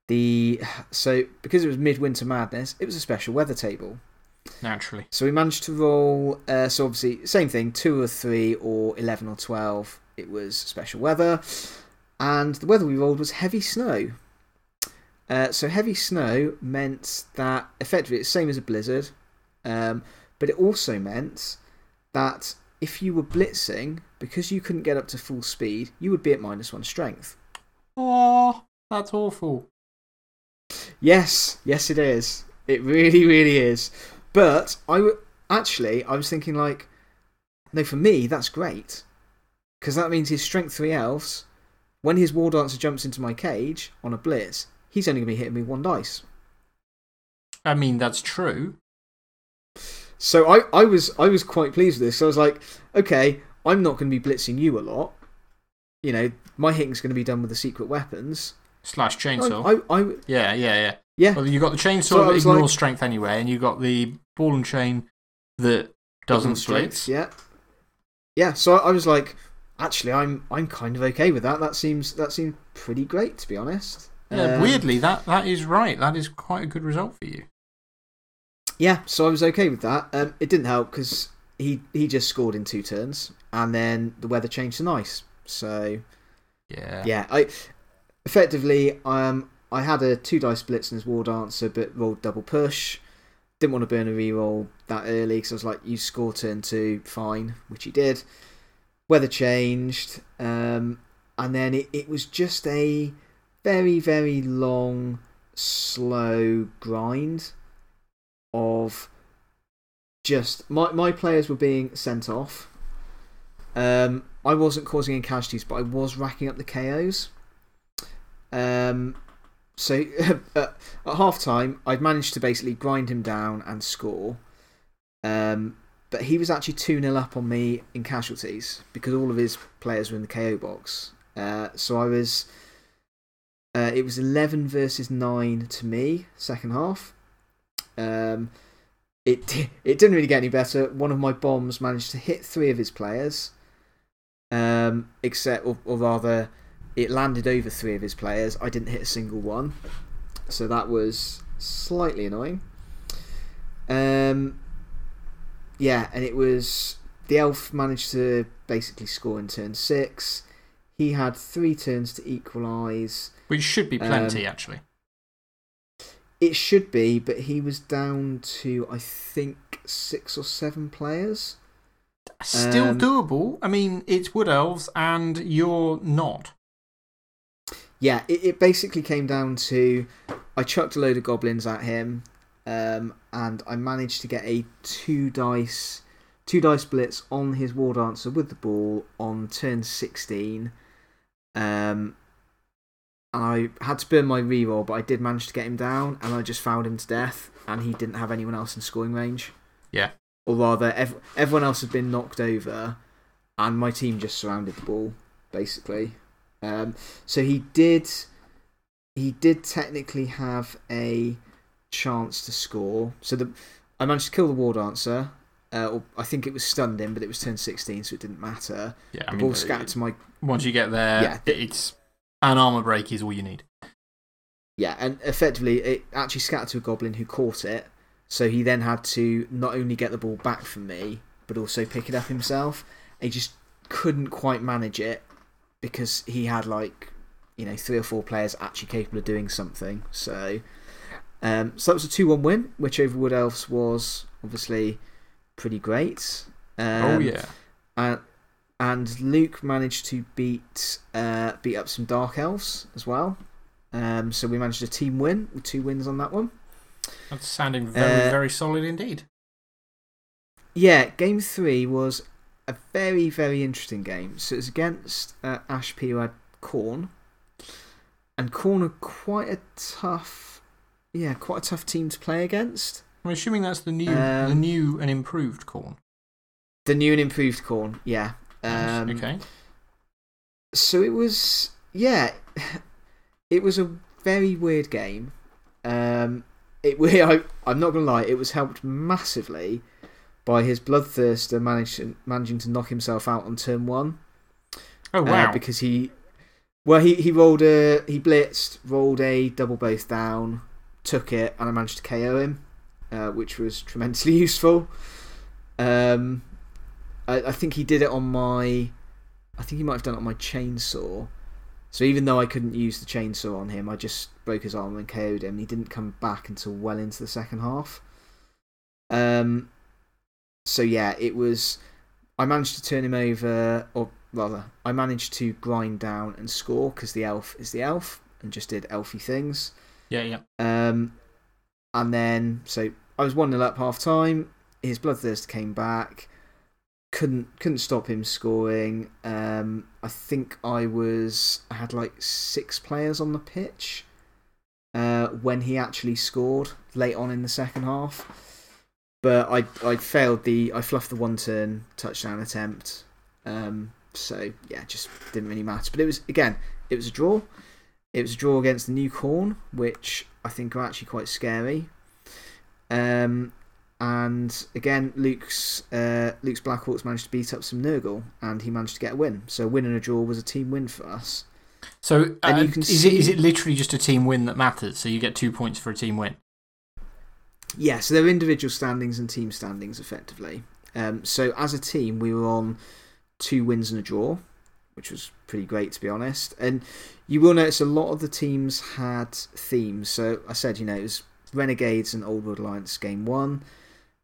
The so because it was midwinter madness, it was a special weather table. Naturally. So we managed to roll. Uh, so obviously, same thing: two or three, or eleven or twelve. It was special weather, and the weather we rolled was heavy snow. Uh, so heavy snow meant that effectively it's the same as a blizzard, um, but it also meant that if you were blitzing, because you couldn't get up to full speed, you would be at minus one strength. Oh, that's awful. Yes, yes, it is. It really, really is. But I w- actually, I was thinking like, no, for me that's great, because that means his strength three elves, when his war dancer jumps into my cage on a blitz, he's only going to be hitting me one dice. I mean, that's true. So I, I was I was quite pleased with this. So I was like, okay, I'm not going to be blitzing you a lot. You know, my hitting's going to be done with the secret weapons. Slash chainsaw. I, I, yeah, yeah, yeah. yeah, Well, you got the chainsaw So I that ignores like- strength anyway, and you got the ball and chain that doesn't strength. Yeah, yeah. So I was like, actually, I'm I'm kind of okay with that. That seems that seemed pretty great, to be honest. Yeah, Um, weirdly, that, that is right. That is quite a good result for you. Yeah, so I was okay with that. Um, it didn't help because he he just scored in two turns, and then the weather changed to nice. So Yeah. yeah, I effectively um I had a two dice blitz and his war dancer, but rolled double push. Didn't want to burn a reroll that early because I was like, you score turn two, fine, which he did. Weather changed, um, and then it, it was just a very, very long, slow grind of just my my players were being sent off. Um, I wasn't causing any casualties, but I was racking up the KOs. Um, so at half time, I'd managed to basically grind him down and score. Um, but he was actually 2 0 up on me in casualties because all of his players were in the KO box. Uh, so I was. Uh, it was 11 versus 9 to me, second half. Um, it, it didn't really get any better. One of my bombs managed to hit three of his players, um, except, or, or rather, it landed over three of his players. I didn't hit a single one. So that was slightly annoying. Um, yeah, and it was. The elf managed to basically score in turn six. He had three turns to equalise. Which should be plenty, Um, actually. It should be, but he was down to, I think, six or seven players. Still um, doable. I mean, it's Wood Elves, and you're not. Yeah, it, it basically came down to I chucked a load of goblins at him, um, and I managed to get a two dice, two dice blitz on his war dancer with the ball on turn sixteen. Um, and I had to burn my reroll, but I did manage to get him down, and I just fouled him to death, and he didn't have anyone else in scoring range. Yeah. Or rather, ev- everyone else had been knocked over, and my team just surrounded the ball, basically. Um, so he did, he did technically have a chance to score. So the, I managed to kill the war dancer. Uh, or I think it was stunned him, but it was turn 16, so it didn't matter. Yeah, I the mean, ball scattered to my once you get there, Yeah. it's an armor break is all you need. Yeah, and effectively, it actually scattered to a goblin who caught it. So he then had to not only get the ball back from me, but also pick it up himself. He just couldn't quite manage it because he had like, you know, three or four players actually capable of doing something. So, um, so that was a 2 1 win, which over Wood Elves was obviously pretty great. Um, oh, yeah. and and Luke managed to beat uh, beat up some Dark Elves as well. Um, so we managed a team win with two wins on that one. That's sounding very, Uh, very solid indeed. yeah, game three was a very, very interesting game. So it's against uh, who had Khorne. And Khorne are quite a tough, yeah, quite a tough team to play against. I'm assuming that's the new, the Um, new and improved Khorne. The new and improved Khorne, yeah. Um, okay. So it was, yeah, it was a very weird game. Um, it, we, I, I'm not going to lie, it was helped massively by his Bloodthirster managing, managing to knock himself out on turn one. Oh, Uh, wow. because he, well, he, he rolled a, he blitzed, rolled a double both down, took it, and I managed to KO him, uh, which was tremendously useful. Um, I, I think he did it on my, I think he might have done it on my chainsaw. So even though I couldn't use the chainsaw on him, I just broke his arm and KO'd him. He didn't come back until well into the second half. Um, so yeah, it was. I managed to turn him over, or rather, I managed to grind down and score because the elf is the elf and just did elfy things. yeah, yeah. Um, and then, so I was 1 0 up half time. His Bloodthirst came back. Couldn't, couldn't stop him scoring. Um, I think I was. I had like six players on the pitch uh, when he actually scored late on in the second half. But I, I failed the. I fluffed the one turn touchdown attempt. Um, so, yeah, just didn't really matter. But it was, again, it was a draw. It was a draw against the New Khorne, which I think are actually quite scary. Um, and again, Luke's uh, Luke's Black Orcs managed to beat up some Nurgle, and he managed to get a win. So, a win and a draw was a team win for us. So And uh, you can is, it, is it literally just a team win that matters? So you get two points for a team win? Yeah, so there are individual standings and team standings effectively. Um, so, as a team, we were on two wins and a draw, which was pretty great to be honest. And you will notice a lot of the teams had themes. So, I said, you know, it was Renegades and Old World Alliance game one,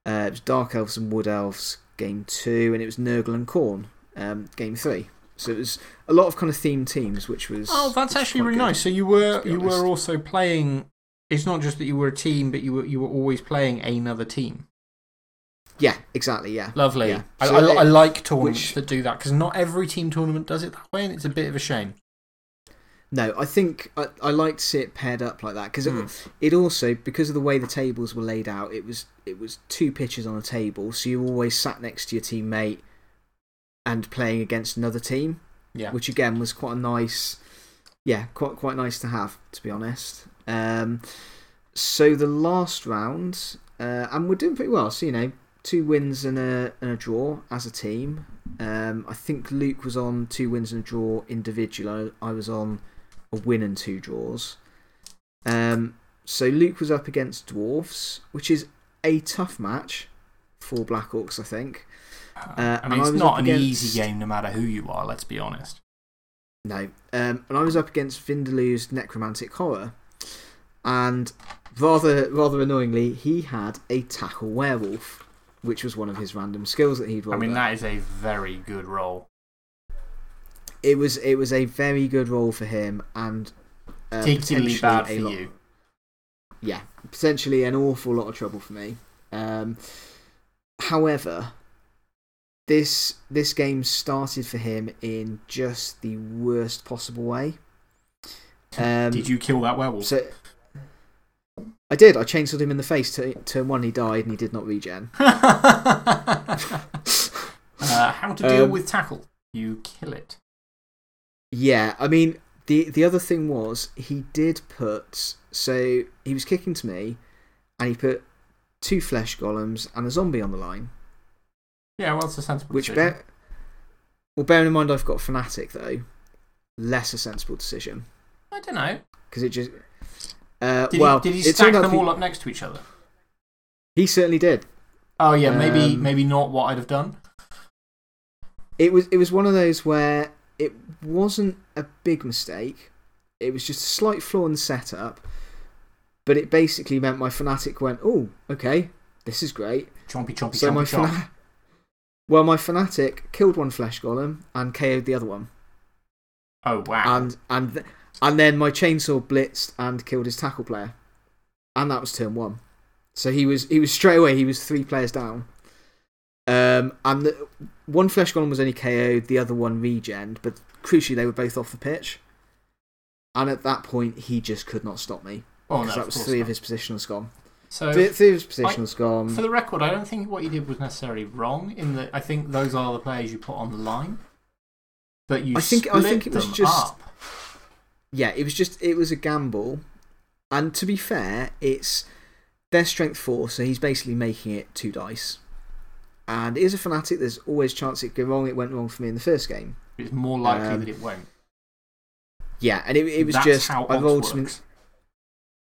uh, it was Dark Elves and Wood Elves game two, and it was Nurgle and Khorne um, game three. So, it was a lot of kind of themed teams, which was. Oh, that's actually really good. nice. So you were, you were also playing. It's not just that you were a team, but you were, you were always playing another team. Yeah, exactly, yeah. Lovely. Yeah. I, So I, it- I like tournaments which- that do that because not every team tournament does it that way, and it's a bit of a shame. No, I think I, I like to see it paired up like that because Hmm. it, it also because of the way the tables were laid out, it was it was two pitches on a table, so you always sat next to your teammate and playing against another team, Yeah. which again was quite a nice, yeah, quite quite nice to have to be honest. Um, so the last round, uh, and we're doing pretty well. So you know, two wins and a and a draw as a team. Um, I think Luke was on two wins and a draw individual. I, I was on a win and two draws. Um, so Luke was up against Dwarfs, which is a tough match for Black Blackhawks, I think. I mean, it's was not an against- easy game no matter who you are, let's be honest. No. Um, and I was up against Vindaloo's Necromantic Horror. And rather, rather annoyingly, he had a Tackle Werewolf, which was one of his random skills that he'd rolled. I mean, that is a very good roll. it, was, it was a very good roll for him, and uh, Particularly bad for lot- you. yeah, potentially an awful lot of trouble for me. Um, however, this this game started for him in just the worst possible way. Um, Did you kill that werewolf? So I did. I chainsawed him in the face. To, turn one, he died, and he did not regen. uh, how to deal Um, with tackle? You kill it. Yeah, I mean the the other thing was he did put so he was kicking to me, and he put two flesh golems and a zombie on the line. Yeah, well, it's a sensible Which decision. bear, well, bearing in mind I've got fanatic though, less a sensible decision I don't know. because it just. Uh, Did well, he, did he stack them he- all up next to each other? He certainly did. Oh, yeah, maybe, Um, maybe not what I'd have done. It was it was one of those where it wasn't a big mistake. It was just a slight flaw in the setup, but it basically meant my fanatic went, "Oh, okay, this is great." Chompy, chompy, so my chompy, chomp. well, my fanatic killed one flesh golem and KO'd the other one, Oh, wow. and and and then my chainsaw blitzed and killed his tackle player, and that was turn one. So he was he was straight away he was three players down. Um, and the, one Flesh Golem was only KO'd, the other one regen, but crucially, they were both off the pitch. And at that point, he just could not stop me. Oh, Because no, that was three not. of his positionals gone. So, Three, three of his positionals gone. for the record, I don't think what you did was necessarily wrong. In that, I think those are the players you put on the line. But you I think- I think it was just- up. Yeah, it was just, it was a gamble. And to be fair, it's their strength four, so he's basically making it two dice. And it is a fanatic, there's always a chance it could go wrong. It went wrong for me in the first game. It's more likely Um, that it won't. Yeah, and it, it was That's just, how I rolled some.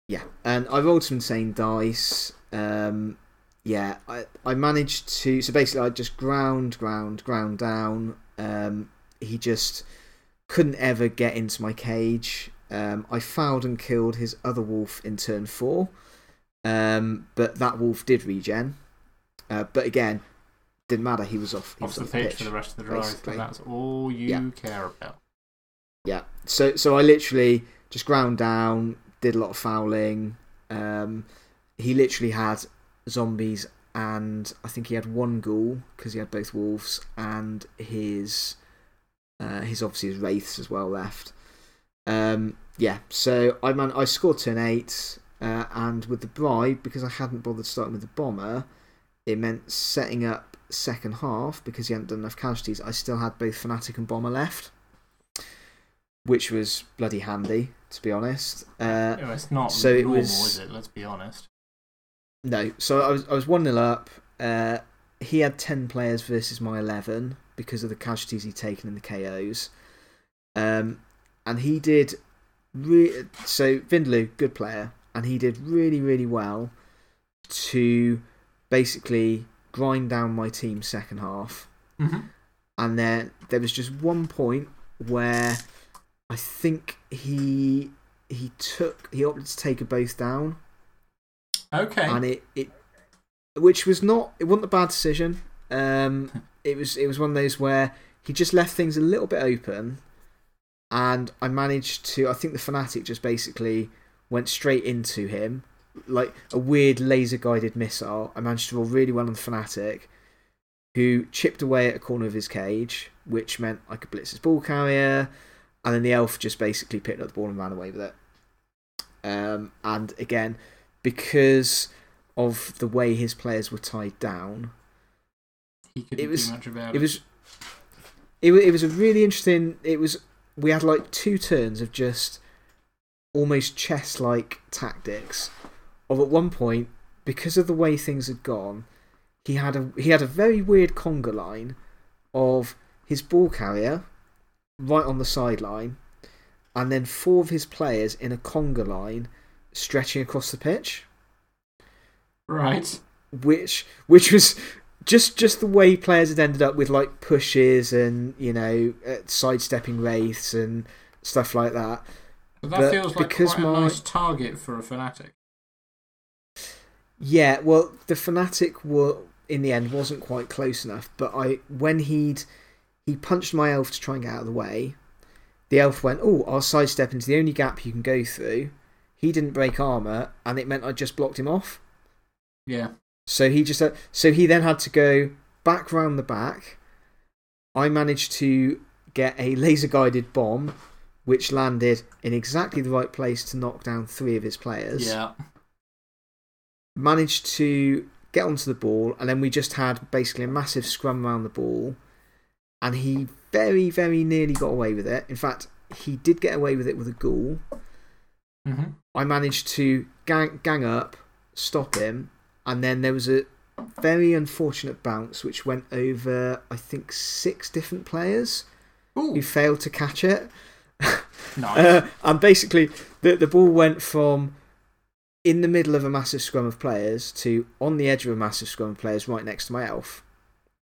Yeah, and I rolled some insane dice. Um, yeah, I, I managed to. So basically, I just ground, ground, ground down. Um, he just couldn't ever get into my cage. Um, I fouled and killed his other wolf in turn four. Um, but that wolf did regen. Uh, but again, didn't matter. He was off, he Off was the off pitch, for the rest of the drive. That's all you Yeah. care about. Yeah. So so I literally just ground down, did a lot of fouling. Um, he literally had zombies and I think he had one ghoul because he had both wolves and his uh, his obviously his wraiths as well left. Um, yeah. So I man I scored turn eight uh, and with the bribe because I hadn't bothered starting with the bomber, it meant setting up second half because he hadn't done enough casualties. I still had both fanatic and bomber left which was bloody handy, to be honest. Uh, know, it's not so it was- is it? Let's be honest. no, so I was I was one 0 up. Uh, he had ten players versus my eleven because of the casualties he'd taken in the KOs. Um, and he did so Vindaloo, good player, and he did really really well to basically grind down my team second half. Mm-hmm. and then there was just one point where I think he he took he opted to take a both down, Okay. and it, it which was not it wasn't a bad decision. Um, it was it was one of those where he just left things a little bit open, and I managed to I think the fanatic just basically went straight into him like a weird laser guided missile. I managed to roll really well on the fanatic, who chipped away at a corner of his cage, which meant I could blitz his ball carrier, and then the elf just basically picked up the ball and ran away with it. Um, and again, because of the way his players were tied down, he couldn't it was- do much about it was it, it was a really interesting. It was we had like two turns of just almost chess like tactics. Of at one point, because of the way things had gone, he had a he had a very weird conga line of his ball carrier right on the sideline, and then four of his players in a conga line stretching across the pitch Right. which which was just just the way players had ended up with like pushes and you know uh, sidestepping wraiths and stuff like that. But that But feels like because quite my- a nice target for a fanatic. Yeah, well, the fanatic were in the end wasn't quite close enough. But I when he'd he punched my elf to try and get out of the way, the elf went, "Oh, I'll sidestep into the only gap you can go through." He didn't break armor, and it meant I just blocked him off. Yeah. So he just had, so he then had to go back round the back. I managed to get a laser guided bomb, which landed in exactly the right place to knock down three of his players. Yeah. Managed to get onto the ball, and then we just had basically a massive scrum around the ball. And he very, very nearly got away with it. In fact, he did get away with it with a ghoul. Mm-hmm. I managed to gang, gang up, stop him, and then there was a very unfortunate bounce which went over, I think, six different players who failed to catch it. nice. Uh, and basically, the, the ball went from in the middle of a massive scrum of players to on the edge of a massive scrum of players right next to my elf,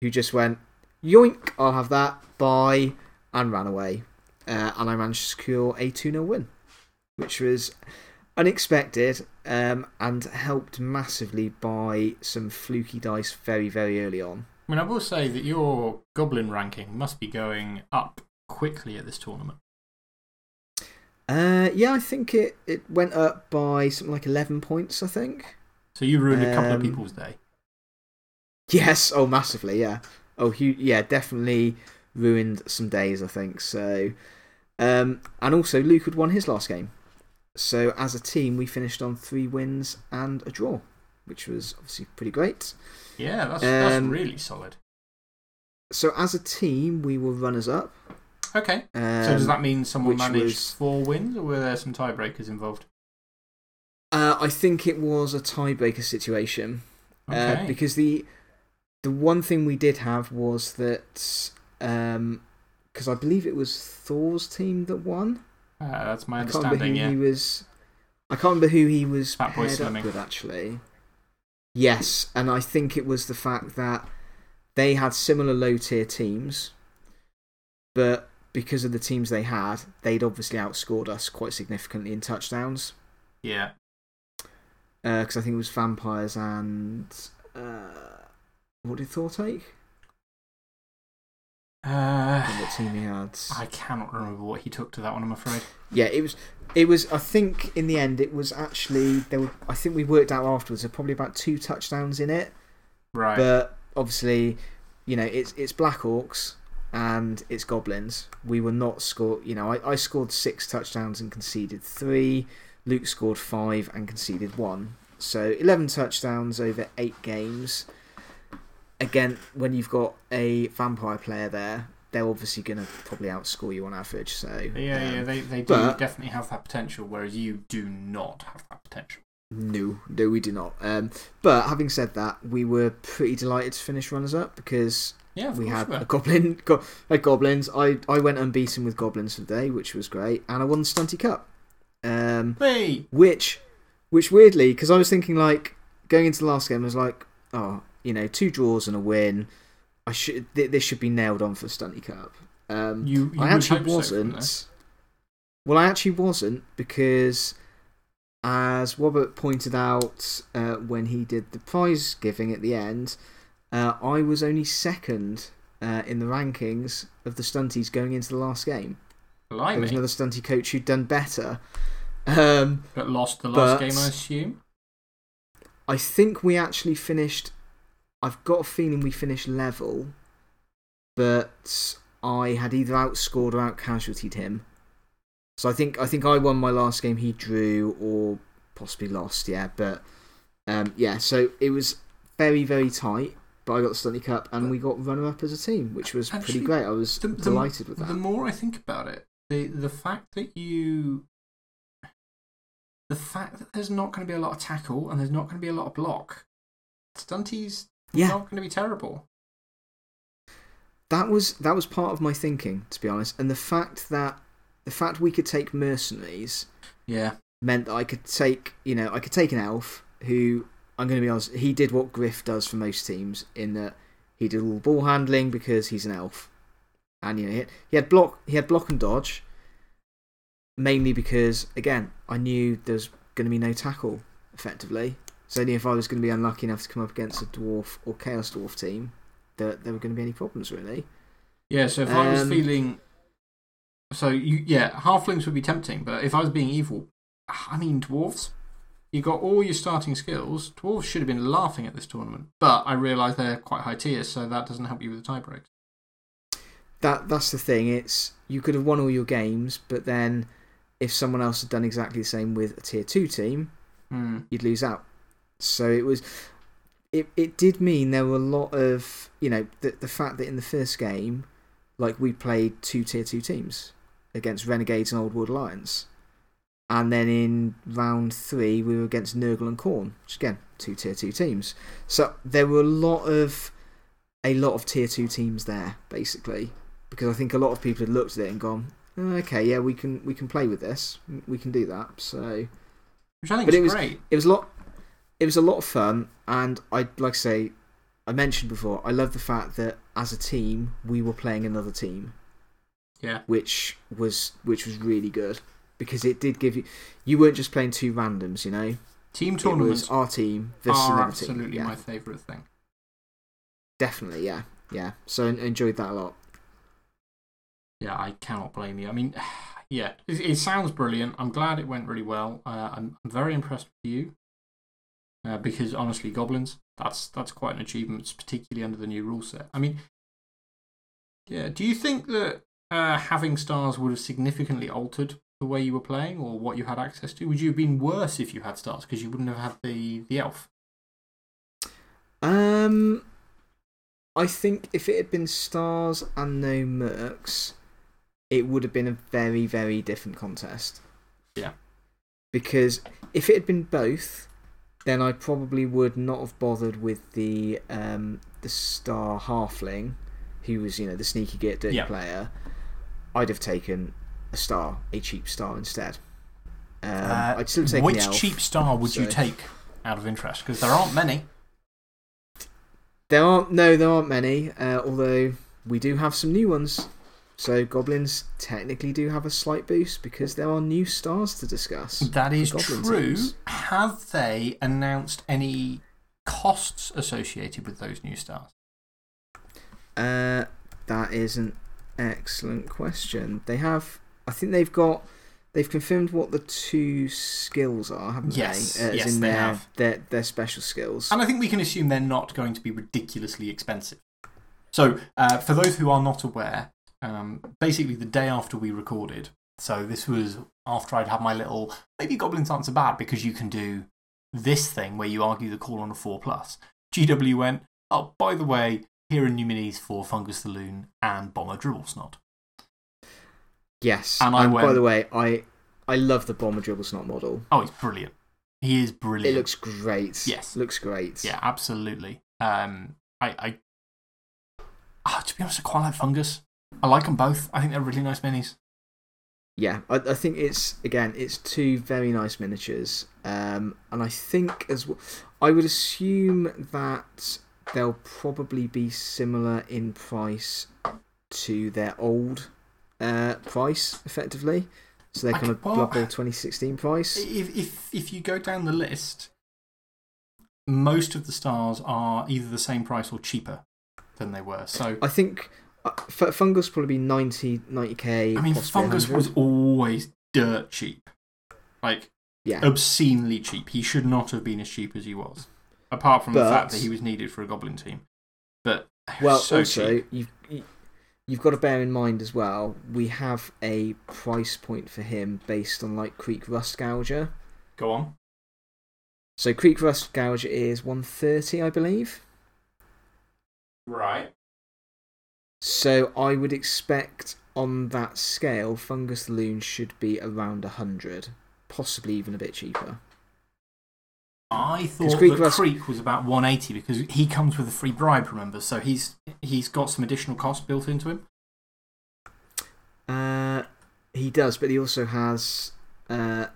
who just went, yoink, I'll have that, bye, and ran away. Uh, and I managed to secure a 2 0 win, which was unexpected um, and helped massively by some fluky dice very, very early on. I mean, I will say that your goblin ranking must be going up quickly at this tournament. Uh, yeah, I think it, it went up by something like 11 points, I think. So you ruined a couple of Um, people's day. Yes, oh, massively, yeah. Oh, yeah, definitely ruined some days, I think. So, um, and also, Luke had won his last game. So, as a team, we finished on three wins and a draw, which was obviously pretty great. Yeah, that's, that's um, really solid. So, as a team, we were runners up. Okay. Um, so, does that mean someone managed was, four wins, or were there some tiebreakers involved? Uh, I think it was a tiebreaker situation. Uh, okay. Uh, because the, the one thing we did have was that. Um, because I believe it was Thor's team that won. Uh, that's my understanding, yeah. He was, I can't remember who he was Fat paired up with, actually. Yes, and I think it was the fact that they had similar low tier teams, but because of the teams they had, they'd obviously outscored us quite significantly in touchdowns. Yeah. Because uh, I think it was Vampires and. Uh, what did Thor take? Uh, what team he had? I cannot remember what he took to that one, I'm afraid. Yeah, it was. It was. I think in the end, it was actually. There were, I think we worked out afterwards, there were probably about two touchdowns in it. Right. But obviously, you know, it's, it's Black Orcs and it's Goblins. We were not scored. You know, I, I scored six touchdowns and conceded three. Luke scored five and conceded one. So 11 touchdowns over eight games again, when you've got a vampire player there, they're obviously going to probably outscore you on average. So yeah, um, yeah, they they do but, definitely have that potential, whereas you do not have that potential. No, no, we do not. Um, but having said that, we were pretty delighted to finish runners up because yeah, we had a goblin, go, had goblins. I I went unbeaten with goblins today, which was great, and I won the Stunty Cup. Um, hey. which, which weirdly, because I was thinking like going into the last game, I was like, oh, you know, two draws and a win. I should th this should be nailed on for Stunty Cup. Um, you, you I actually wasn't. So, well, I actually wasn't because, as Robert pointed out uh, when he did the prize giving at the end, uh, I was only second uh, in the rankings of the stunties going into the last game. Blimey. There was another stunty coach who'd done better. Um, but lost the last game, I assume? I think we actually finished I've got a feeling we finished level, but I had either outscored or out casualtied him. So I think, I think I won my last game, he drew, or possibly lost, yeah. But um, yeah, so it was very, very tight. But I got the Stunty Cup and we got runner up as a team, which was Actually, pretty great. I was the, delighted with that. The more I think about it, the, the fact that you. The fact that there's not going to be a lot of tackle and there's not going to be a lot of block. Stunties yeah. not going to be terrible. That was, that was part of my thinking, to be honest. And the fact that the fact we could take mercenaries yeah. meant that I could take, you know, I could take an elf who, I'm going to be honest, he did what Griff does for most teams in that he did all the ball handling because he's an elf. And, you know, he, he, had, block, he had block and dodge, mainly because, again, I knew there was going to be no tackle effectively. So only if I was going to be unlucky enough to come up against a dwarf or chaos dwarf team that there were going to be any problems, really. Yeah, so if I was um, feeling. So, you, yeah, halflings would be tempting, but if I was being evil, I mean, dwarves, you got all your starting skills. Dwarves should have been laughing at this tournament, but I realise they're quite high tier, so that doesn't help you with the tiebreaks. That, that's the thing. It's You could have won all your games, but then if someone else had done exactly the same with a tier 2 team, hmm. you'd lose out. So it was. It, it did mean there were a lot of. You know, the, the fact that in the first game, like, we played two tier 2 teams against Renegades and Old World Alliance. And then in round three, we were against Nurgle and Khorne, which again, two tier 2 teams. So there were a lot of. A lot of tier 2 teams there, basically. Because I think a lot of people had looked at it and gone, oh, okay, yeah, we can, we can play with this. We can do that. So. Which I think but is it was, great. It was a lot it was a lot of fun, and I like I say, I mentioned before, I love the fact that as a team we were playing another team. Yeah. Which was which was really good because it did give you you weren't just playing two randoms, you know. Team tournaments our team versus are another absolutely team. Yeah. my favourite thing. Definitely, yeah, yeah. So I enjoyed that a lot. Yeah, I cannot blame you. I mean, yeah, it, it sounds brilliant. I'm glad it went really well. Uh, I'm, I'm very impressed with you. Uh, because honestly, goblins, that's, that's quite an achievement, particularly under the new rule set. I mean, yeah, do you think that uh, having stars would have significantly altered the way you were playing or what you had access to? Would you have been worse if you had stars because you wouldn't have had the, the elf? Um, I think if it had been stars and no mercs, it would have been a very, very different contest. Yeah. Because if it had been both, then I probably would not have bothered with the, um, the star halfling, who was, you know, the sneaky get dirty Yeah. player. I'd have taken a star, a cheap star instead. Um, Uh, I'd still taken which elf, cheap star would you take out of interest? Because there aren't many. There aren't, no, there aren't many, uh, although we do have some new ones. So, goblins technically do have a slight boost because there are new stars to discuss. That is true. teams. Have they announced any costs associated with those new stars? Uh, that is an excellent question. They have, I think they've got, they've confirmed what the two skills are, haven't Yes, they? Uh, as yes, in they their, have. Their, their special skills. And I think we can assume they're not going to be ridiculously expensive. So, uh, for those who are not aware, um, basically the day after we recorded, so this was after I'd had my little, maybe goblins aren't so bad because you can do this thing where you argue the call on a 4 plus. GW went, oh, by the way, here are new minis for Fungus the Loon and Bomber Dribblesnot. Yes. And I by went- the way, I, I love the Bomber Dribblesnot model. Oh, he's brilliant. He is brilliant. It looks great. Yes. Looks great. Yeah, absolutely. Um, I, I ah, to be honest, I quite like Fungus. I like them both. I think they're really nice minis. Yeah, I, I think it's, again, it's two very nice miniatures. Um, and I think as well, I would assume that they'll probably be similar in price to their old uh, price, effectively. So they're kind of could- well- Blood Bowl 2016 price. If, if, if you go down the list, most of the stars are either the same price or cheaper than they were. So, I think Uh, fungus probably be 90, 90k. I mean, Fungus 100. was always dirt cheap. Like, Yeah. obscenely cheap. He should not have been as cheap as he was. Apart from the fact that he was needed for a goblin team. But, Well, so also, cheap. you've, you- you've got to bear in mind as well, we have a price point for him based on like Kreek Rustgouger. Go on. So Kreek Rustgouger is 130, I believe. Right. So I would expect on that scale, Fungus the Loon should be around 100, possibly even a bit cheaper. I thought Kreek that Rust- Kreek was about 180 because he comes with a free bribe, remember? So he's, he's got some additional cost built into him. Uh, he does, but he also has. Uh,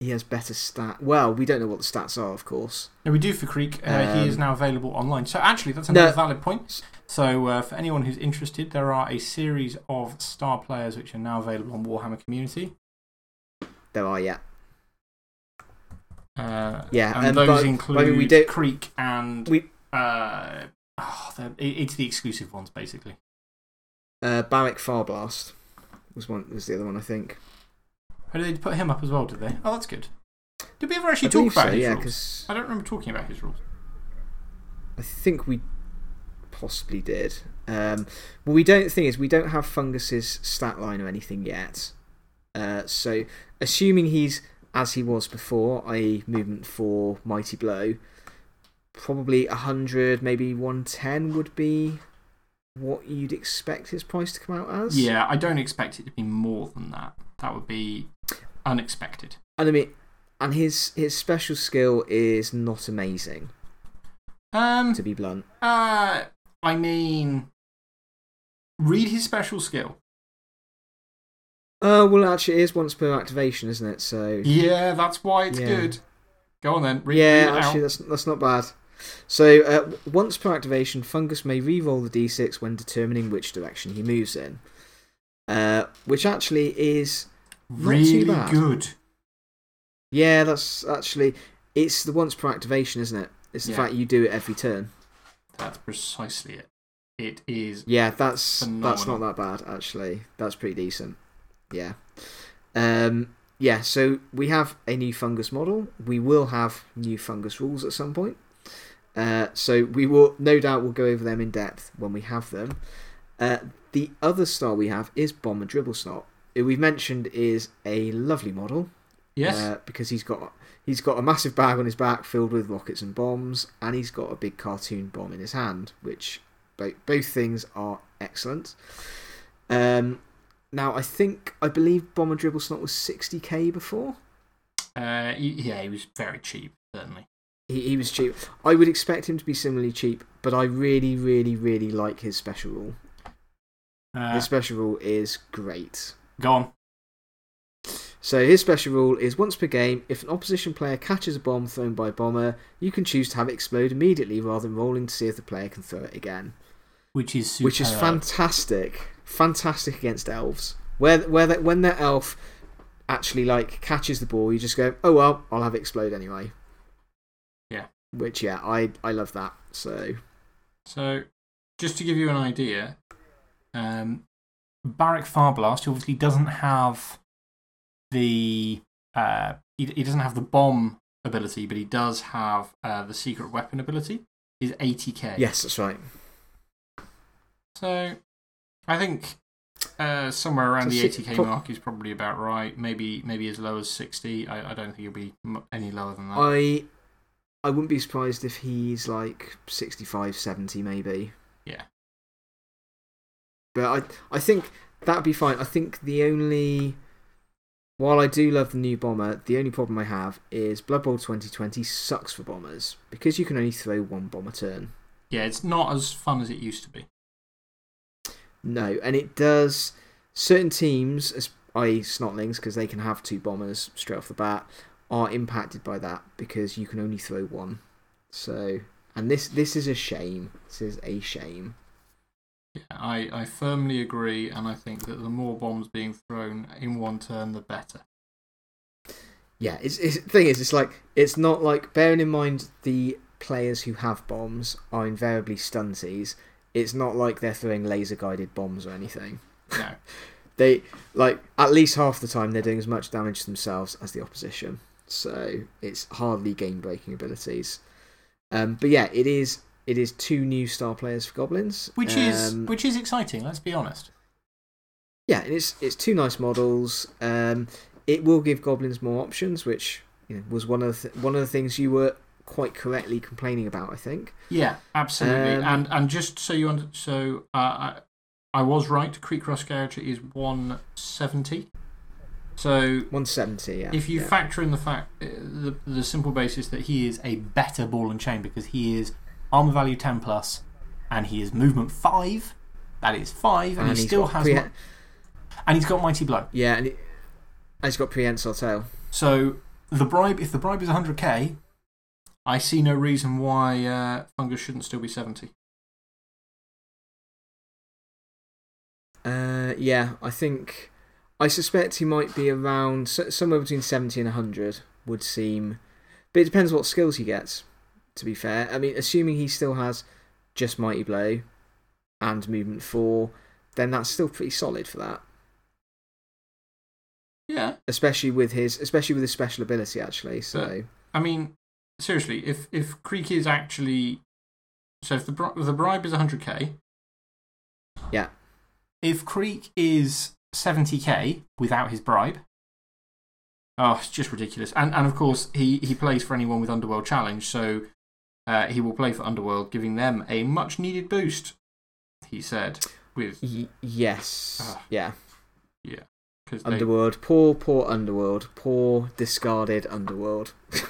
he has better stat. Well, we don't know what the stats are, of course. No, we do for Kreek. Uh, he is Um, now available online. So actually, that's No. another valid point. So uh, for anyone who's interested, there are a series of star players which are now available on Warhammer Community. There are, yeah. Uh, Yeah, and and those but- but I include mean, we don't- Kreek and. We- uh, oh, it's the exclusive ones, basically. Uh, Barik Farblast was, one, was the other one, I think. Oh, did they put him up as well, did they? Oh, that's good. Did we ever I actually talk about so, his yeah, rules? I don't remember talking about his rules. I think we possibly did. Um, well, we don't. The thing is, we don't have Fungus's stat line or anything yet. Uh, so, assuming he's as he was before, i.e., movement for Mighty Blow, probably 100, maybe 110 would be what you'd expect his price to come out as. Yeah, I don't expect it to be more than that. That would be unexpected. And I mean, and his, his special skill is not amazing, Um, to be blunt. uh, I mean, read his special skill. Uh, well, actually, it is once per activation, isn't it? So. Yeah, that's why it's Yeah. good. Go on then. Read, yeah, read actually, out. that's, that's not bad. So, uh, once per activation, Fungus may re roll the d6 when determining which direction he moves in. Uh, which actually is. Really good. Yeah, that's actually. It's the once per activation, isn't it? It's the Yeah. fact you do it every turn. That's precisely it. It is. Yeah, that's, that's not that bad, actually. That's pretty decent. Yeah. Um, yeah, so we have a new fungus model. We will have new fungus rules at some point. Uh, so we will, no doubt, we'll go over them in depth when we have them. Uh, the other star we have is Bomber Dribblesnot, we've mentioned is a lovely model. Yes. Uh, because he's got, he's got a massive bag on his back filled with rockets and bombs, and he's got a big cartoon bomb in his hand, which both, both things are excellent. Um, now, I think, I believe Bomber Dribblesnot was 60k before. Uh, yeah, he was very cheap, certainly. He, he was cheap. I would expect him to be similarly cheap, but I really, really, really like his special rule. Uh, His special rule is great. Go on. So, his special rule is once per game, if an opposition player catches a bomb thrown by a bomber, you can choose to have it explode immediately rather than rolling to see if the player can throw it again. Which is superb. Which is fantastic. Fantastic against elves. Where, where that when their elf actually like catches the ball, you just go, oh well, I'll have it explode anyway. Yeah. Which, yeah, I, I love that. So, So, just to give you an idea, um, Barik Farblast obviously doesn't have the. Uh, he, he doesn't have the bomb ability, but he does have uh, the secret weapon ability. Is 80k. yes, that's right. So, I think uh, somewhere around So the 80k pro- mark is probably about right. Maybe maybe as low as 60. I, I don't think he'll be any lower than that. I I wouldn't be surprised if he's like 65, 70 maybe. Yeah. But I, I think that'd be fine. I think the only. While I do love the new bomber, the only problem I have is Blood Bowl 2020 sucks for bombers because you can only throw one bomb a turn. yeah, it's not as fun as it used to be. No, and it does. Certain teams, as- i.e., Snotlings, because they can have two bombers straight off the bat, are impacted by that because you can only throw one. So, and this this is a shame. This is a shame. Yeah, I, I firmly agree, and I think that the more bombs being thrown in one turn, the better. Yeah, it's, it's the thing is, it's like it's not like bearing in mind the players who have bombs are invariably stunties. It's not like they're throwing laser guided bombs or anything. No. They like at least half the time they're doing as much damage to themselves as the opposition. So it's hardly game breaking abilities. Um, but yeah, it is it is two new star players for goblins, Which is, Um, which is exciting, let's be honest. yeah, it's it's two nice models. Um, it will give goblins more options, which you know, was one of the one of the things you were quite correctly complaining about. I think. Yeah, absolutely. Um, and, and just so you under, so uh, I, I was right, Kreek Rustgouger is 170. So One seventy. Yeah. if you yeah. factor in the fact, uh, the, the simple basis that he is a better ball and chain because he is armor value 10 plus and he is movement 5, that is 5, and, he still has. and he's got Mighty Blow. yeah, and, it, and he's got prehensile tail. So the bribe, if the bribe is 100k, I see no reason why uh, Fungus shouldn't still be 70. Uh, yeah, I think. I suspect he might be around somewhere between 70 and 100, would seem. But it depends what skills he gets, to be fair. I mean, assuming he still has just Mighty Blow and Movement 4, then that's still pretty solid for that. Yeah. Especially with his, especially with his special ability, actually. So, I mean, seriously, if, if Kreek is actually. So if the, bri- the bribe is 100k. Yeah. If Kreek is 70k without his bribe. Oh, it's just ridiculous. And, and of course, he, he plays for anyone with Underworld Challenge, so uh, he will play for Underworld, giving them a much needed boost, he said. With. y- yes. Ah. Yeah. Yeah. 'cause they- Underworld. Poor, poor Underworld. Poor, discarded Underworld.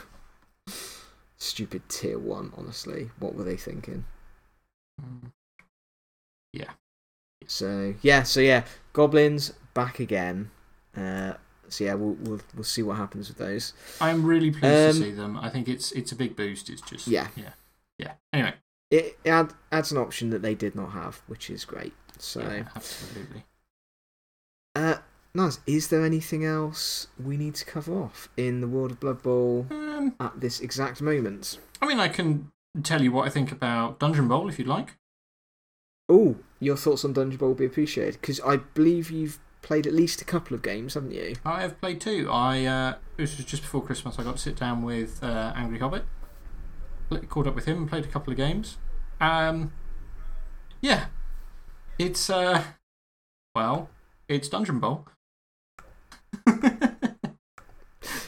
Stupid tier 1, honestly. What were they thinking? Yeah. So, yeah, so yeah, Goblins back again. Uh, so, yeah, we'll, we'll, we'll see what happens with those. I'm really pleased Um, to see them. I think it's, it's a big boost. It's just. Yeah. Yeah. Yeah. Anyway. It, it add, adds an option that they did not have, which is great. So, Yeah, absolutely. uh, nice. Is there anything else we need to cover off in the world of Blood Bowl Um, at this exact moment? I mean, I can tell you what I think about Dungeon Bowl if you'd like. Oh, your thoughts on Dungeon Bowl will be appreciated because I believe you've played at least a couple of games, haven't you? I have played two. I, uh, this was just before Christmas. I got to sit down with uh, Angry Hobbit. Caught up with him and played a couple of games. Um, yeah. It's, uh, well, it's Dungeon Bowl.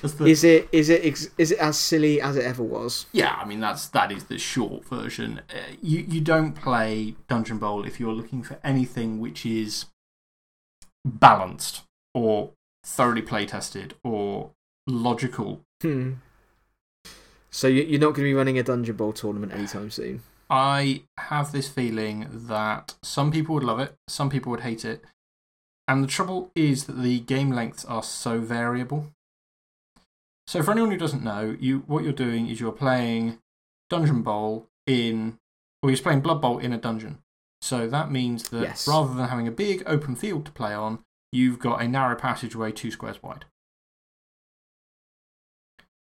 the... Is it is it is it as silly as it ever was? Yeah, I mean that's that is the short version. Uh, you you don't play Dungeon Bowl if you're looking for anything which is balanced or thoroughly play tested or logical. Hmm. So you're not going to be running a Dungeon Bowl tournament anytime soon. I have this feeling that some people would love it, some people would hate it. And the trouble is that the game lengths are so variable. So, for anyone who doesn't know, you, what you're doing is you're playing Dungeon Bowl in, or you're playing Blood Bowl in a dungeon. So that means that yes. rather than having a big open field to play on, you've got a narrow passageway two squares wide.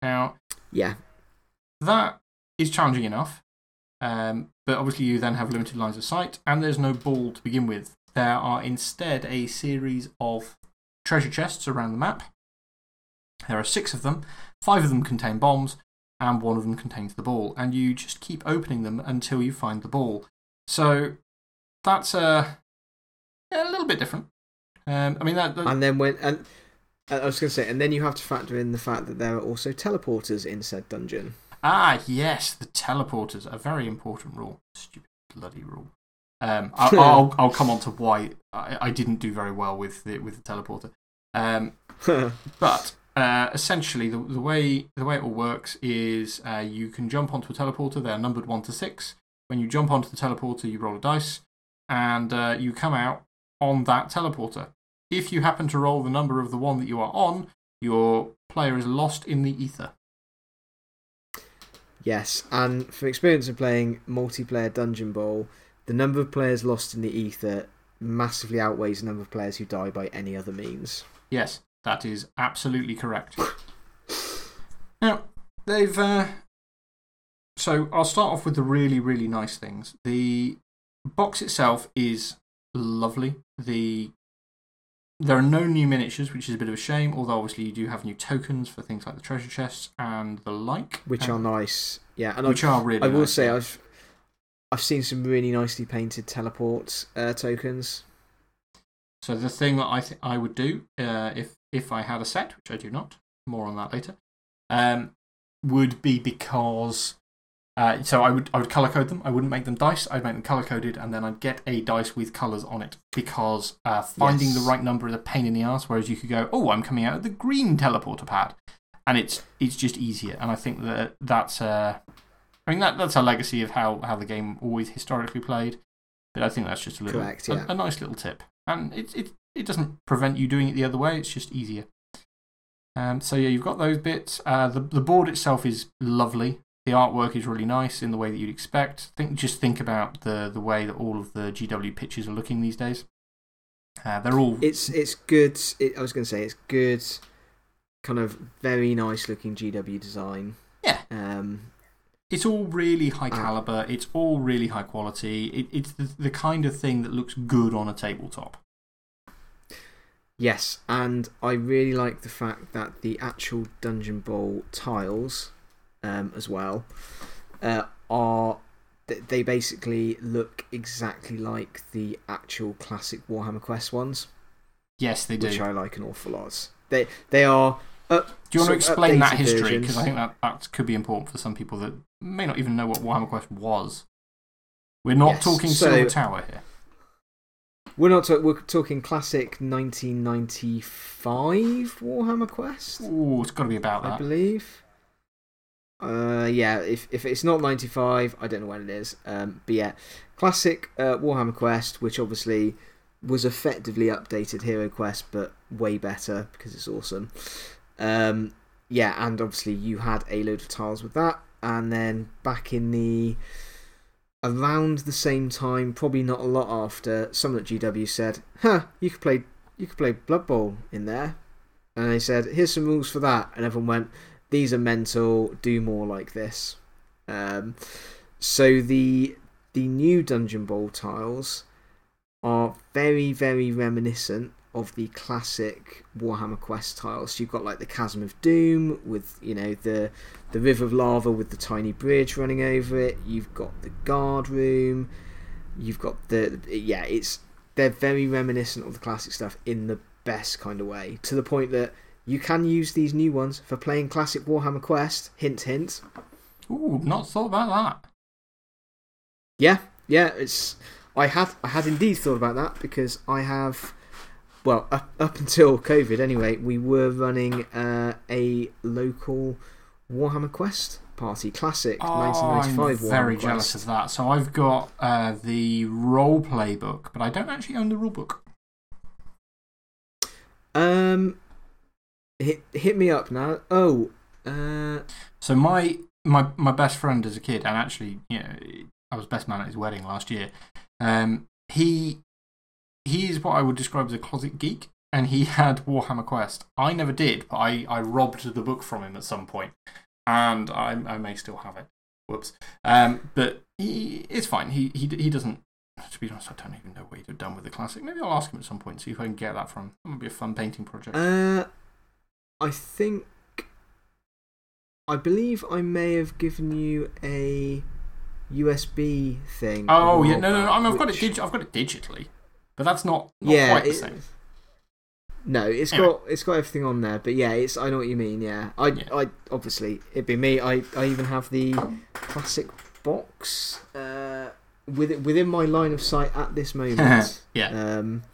Now, yeah, that is challenging enough. Um, but obviously, you then have limited lines of sight, and there's no ball to begin with. There are instead a series of treasure chests around the map. There are six of them. Five of them contain bombs, and one of them contains the ball. And you just keep opening them until you find the ball. So that's uh, a little bit different. Um, I mean, that, that. And then when. And, I was going to say, and then you have to factor in the fact that there are also teleporters in said dungeon. Ah, yes, the teleporters, a very important rule. Stupid bloody rule. Um, I'll, I'll, I'll, come on to why I, I didn't do very well with the, with the teleporter. Um, but uh, essentially, the, the, way, the way it all works is uh, you can jump onto a teleporter. They're numbered 1 to 6. When you jump onto the teleporter, you roll a dice and uh, you come out on that teleporter. If you happen to roll the number of the one that you are on, your player is lost in the ether. Yes, and from experience of playing multiplayer Dungeon Bowl, the number of players lost in the ether massively outweighs the number of players who die by any other means. Yes, that is absolutely correct. now, they've. Uh, so I'll start off with the really, really nice things. The box itself is lovely. The there are no new miniatures, which is a bit of a shame, although obviously you do have new tokens for things like the treasure chests and the like. Which are nice. Yeah, and which I've, are really I will nice, say. I've, I've seen some really nicely painted teleport uh, tokens. So the thing that I, th I would do uh, if, if I had a set, which I do not, more on that later, um, would be because uh, so I would, I would color code them. I wouldn't make them dice. I'd make them color coded, and then I'd get a dice with colors on it because uh, finding Yes. the right number is a pain in the ass. Whereas you could go, oh, I'm coming out of the green teleporter pad, and it's, it's just easier. And I think that that's, uh, I mean, that, that's a legacy of how, how the game always historically played. But I think that's just a little, Correct, a- a, nice little tip. And it, it, it doesn't prevent you doing it the other way, it's just easier. Um, so, yeah, you've got those bits. Uh, the, the board itself is lovely. The artwork is really nice in the way that you'd expect. Think, just think about the, the way that all of the GW pitches are looking these days. Uh, they're all. It's, it's good. It, I was going to say, it's good, kind of very nice looking GW design. Yeah. Um, It's all really high Ah. caliber. It's all really high quality. It, it's the, the kind of thing that looks good on a tabletop. Yes, and I really like the fact that the actual Dungeon Bowl tiles um, as well uh, are. th- They basically look exactly like the actual classic Warhammer Quest ones, Yes, they do. which I like an awful lot. They, they are. Up, Do you want to explain that history? Because I think that, that could be important for some people that may not even know what Warhammer Quest was. We're not Yes, talking so- Silver Tower here. We're not talk we're talking classic 1995 Warhammer Quest. Ooh, it's got to be about that. I believe. Uh, yeah, if, if it's not 95, I don't know when it is. Um, but yeah, classic uh, Warhammer Quest, which obviously was effectively updated Hero Quest, but way better because it's awesome. Um, yeah, and obviously you had a load of tiles with that. And then back in the. Around the same time, probably not a lot after, someone at GW said, huh, you could play, you could play Blood Bowl in there. And they said, here's some rules for that. And everyone went, these are mental, do more like this. Um, so the, the new Dungeon Bowl tiles are very, very reminiscent of the classic Warhammer Quest tiles. So you've got like the Chasm of Doom with you know the the River of Lava with the tiny bridge running over it. You've got the guard room. You've got the yeah. It's they're very reminiscent of the classic stuff in the best kind of way. To the point that you can use these new ones for playing classic Warhammer Quest. Hint, hint. Ooh, not thought about that. Yeah, yeah. It's I have, I had indeed thought about that because I have. Well, up, up until COVID, anyway, we were running uh, a local Warhammer Quest party, classic Oh, 1995 I'm Warhammer very Quest. jealous of that. So I've got uh, the role play book, but I don't actually own the rule book. Um, hit hit me up now. Oh, uh, So my, my, my best friend as a kid, and actually, you know, I was best man at his wedding last year. Um, he, he is what I would describe as a closet geek, and he had Warhammer Quest. I never did, but I, I robbed the book from him at some point, and I, I may still have it. Whoops. Um, but he, it's fine. He, he, he doesn't. To be honest, I don't even know what he'd have done with the classic. Maybe I'll ask him at some point, see if I can get that from him. That would be a fun painting project. uh, I think. I believe I may have given you a USB thing. oh, yeah. No, no, no. I mean, I've, got it which- dig- I've got it digitally, but that's not, not yeah, quite the it- same. No, it's Anyway. got it's got everything on there, but yeah, it's I know what you mean. Yeah, I Yeah. I obviously it'd be me. I I even have the classic box uh, with within my line of sight at this moment. Yeah. Um,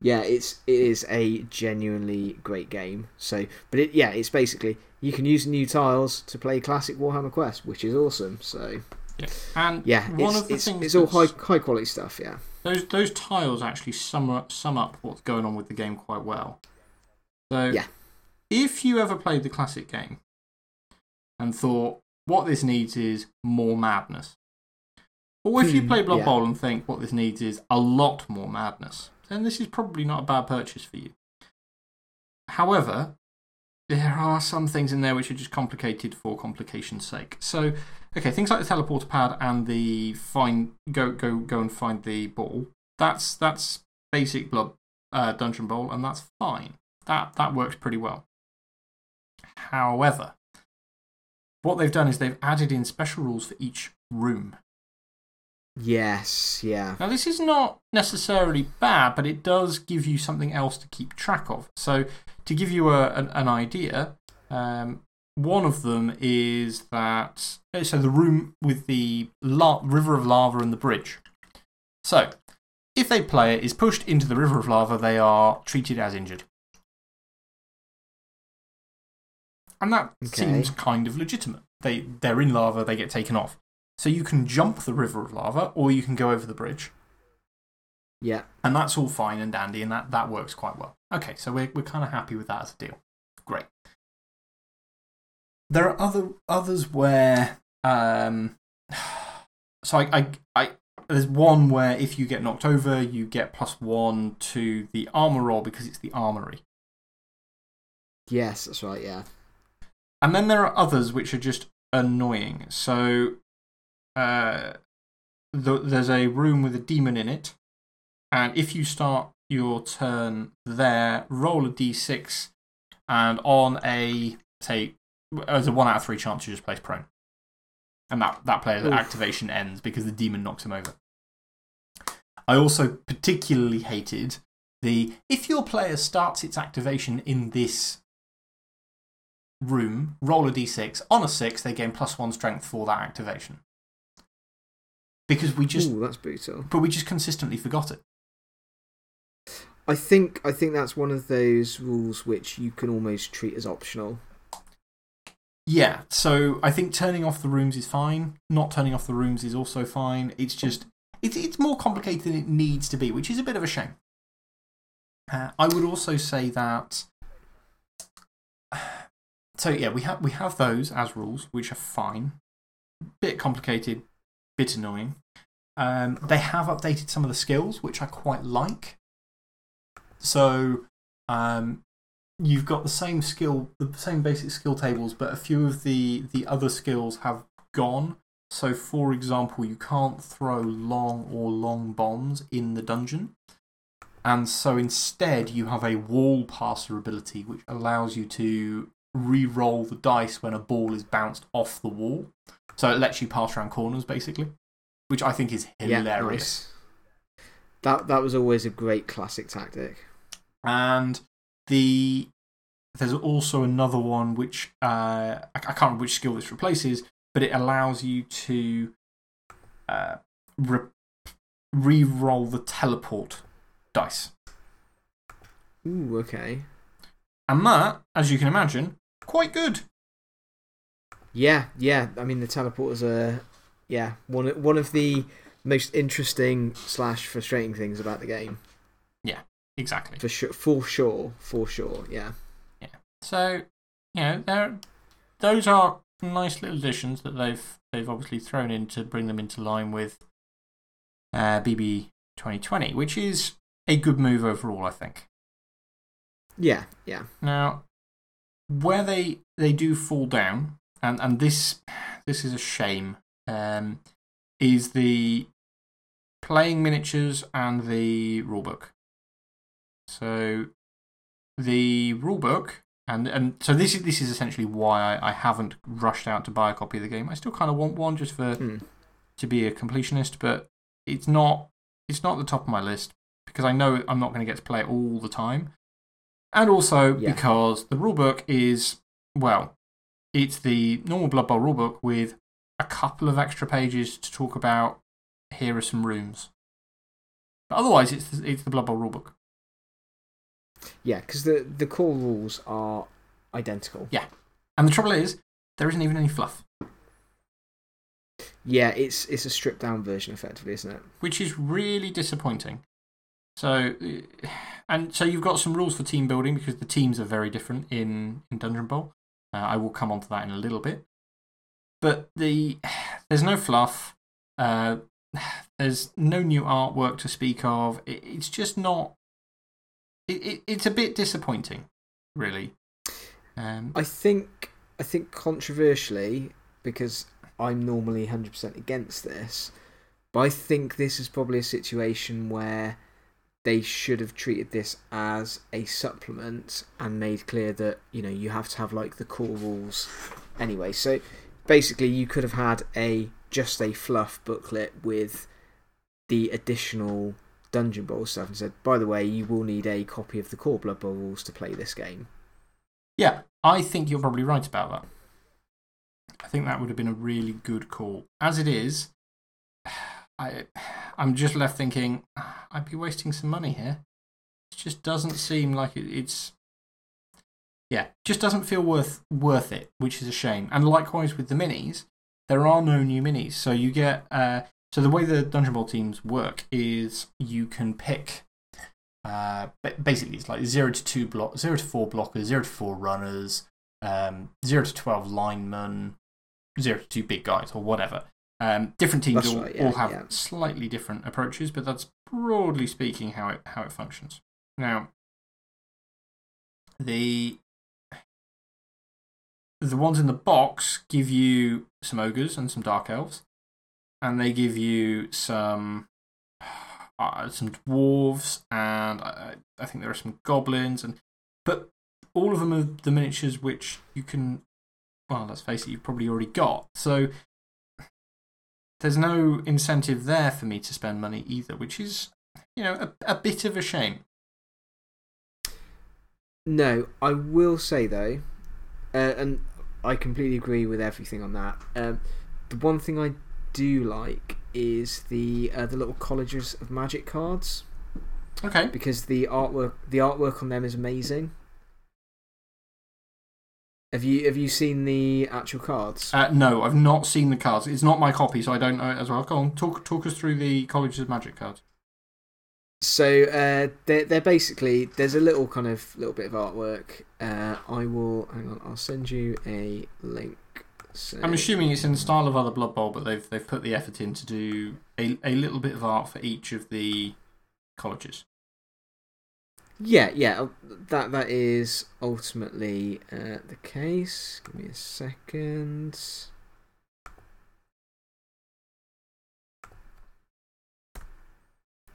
yeah, it's it is a genuinely great game. So, but it yeah, it's basically you can use new tiles to play classic Warhammer Quest, which is awesome. So Yeah. And yeah, one it's of the it's, things it's all high high quality stuff. Yeah. Those those tiles actually sum up sum up what's going on with the game quite well. So Yeah. if you ever played the classic game and thought what this needs is more madness, or if you Hmm, play Blood yeah. Bowl and think what this needs is a lot more madness, then this is probably not a bad purchase for you. However, there are some things in there which are just complicated for complication's sake. So, okay, things like the teleporter pad and the find go go go and find the ball. That's that's basic blood uh, dungeon bowl, and that's fine. That that works pretty well. However, what they've done is they've added in special rules for each room. Yes. Yeah. Now, this is not necessarily bad, but it does give you something else to keep track of. So, to give you a, an, an idea, um, one of them is that. uh, So, the room with the river of lava and the bridge. So, if a player is pushed into the river of lava, they are treated as injured. And that Okay. seems kind of legitimate. They, they're in lava, they get taken off. So you can jump the river of lava, or you can go over the bridge. Yeah. And that's all fine and dandy, and that, that works quite well. Okay, so we're, we're kind of happy with that as a deal. Great. There are other others where. Um, so I, I, I, there's one where if you get knocked over, you get plus one to the armor roll because it's the armory. Yes, that's right. Yeah. And then there are others which are just annoying. So, uh, the, there's a room with a demon in it, and if you start your turn there, roll a d6, and on a, say, as a one out of three chance, you just place prone. And that, that player's Oof. activation ends because the demon knocks him over. I also particularly hated the if your player starts its activation in this room, roll a d6. On a 6, they gain plus 1 strength for that activation. Because we just, Ooh, that's brutal. but we just consistently forgot it. I think I think that's one of those rules which you can almost treat as optional. Yeah, so I think turning off the rooms is fine. Not turning off the rooms is also fine. It's just, it's, it's more complicated than it needs to be, which is a bit of a shame. Uh, I would also say that. So, yeah, we have, we have those as rules, which are fine. Bit complicated, bit annoying. Um, they have updated some of the skills, which I quite like. So, um, you've got the same skill, the same basic skill tables, but a few of the, the other skills have gone. So, for example, you can't throw long or long bombs in the dungeon. And so instead, you have a wall passer ability, which allows you to re roll the dice when a ball is bounced off the wall. So it lets you pass around corners, basically, which I think is hilarious. Yeah, that, that was always a great classic tactic. And the, there's also another one which uh, I, I can't remember which skill this replaces, but it allows you to uh, re roll the teleport dice. Ooh, okay. And that, as you can imagine, quite good. Yeah, yeah. I mean, the teleporters are, yeah, one, one of the most interesting slash frustrating things about the game. Yeah, exactly. For sure, for sure, for sure, yeah. Yeah. So, you know, there, those are nice little additions that they've, they've obviously thrown in to bring them into line with uh, BB 2020, which is a good move overall, I think. Yeah, yeah. Now, where they, they do fall down, and, and this, this is a shame, um, is the playing miniatures and the rulebook. So, the rulebook, and, and so this is, this is essentially why I, I haven't rushed out to buy a copy of the game. I still kind of want one just for Hmm. to be a completionist, but it's not, it's not the top of my list because I know I'm not going to get to play it all the time. And also Yeah. because the rulebook is, well, it's the normal Blood Bowl rulebook with a couple of extra pages to talk about here are some rooms. But otherwise, it's the, it's the Blood Bowl rulebook. Yeah, because the, the core rules are identical. Yeah. And the trouble is, there isn't even any fluff, Yeah, it's, it's a stripped down version, effectively, isn't it? which is really disappointing. So, and so you've got some rules for team building because the teams are very different in, in Dungeon Bowl. Uh, I will come on to that in a little bit. But the, there's no fluff. Uh, there's no new artwork to speak of. It, it's just not. It, it, it's a bit disappointing, really. Um, I think, I think controversially, because I'm normally 100% against this, but I think this is probably a situation where they should have treated this as a supplement and made clear that, you know, you have to have like the core rules anyway. So basically, you could have had a just a fluff booklet with the additional Dungeon Bowl stuff and said, by the way, you will need a copy of the core Blood Bowl rules to play this game. Yeah, I think you're probably right about that. I think that would have been a really good call. As it is, I, I'm just left thinking, I'd be wasting some money here. It just doesn't seem like it, it's. Yeah, just doesn't feel worth, worth it, which is a shame. And likewise with the minis, there are no new minis. So you get. Uh, so the way the Dungeon Bowl teams work is you can pick uh, basically, it's like 0 to 2 block, 0 to 4 blockers, 0 to 4 runners, um, 0 to 12 linemen, 0 to 2 big guys, or whatever. Um, different teams all, right, yeah, all have yeah. slightly different approaches, but that's broadly speaking how it, how it functions. Now, the, the ones in the box give you some ogres and some dark elves, and they give you some uh, some dwarves, and I, I think there are some goblins, and but all of them are the miniatures which you can. Well, let's face it, you've probably already got. So there's no incentive there for me to spend money either, which is, you know, a, a bit of a shame. No, I will say though, uh, and I completely agree with everything on that. Um, the one thing I do like is the uh, the little colleges of magic cards Okay. because the artwork the artwork on them is amazing. Have you have you seen the actual cards? Uh, no, I've not seen the cards. It's not my copy, so I don't know it as well. Go on, talk, talk us through the Colleges of Magic cards. So uh, they're they're basically there's a little kind of little bit of artwork. Uh, I will hang on. I'll send you a link. So, I'm assuming it's in the style of other Blood Bowl, but they've, they've put the effort in to do a, a little bit of art for each of the colleges. Yeah, yeah, uh, that that is ultimately uh, the case. Give me a second.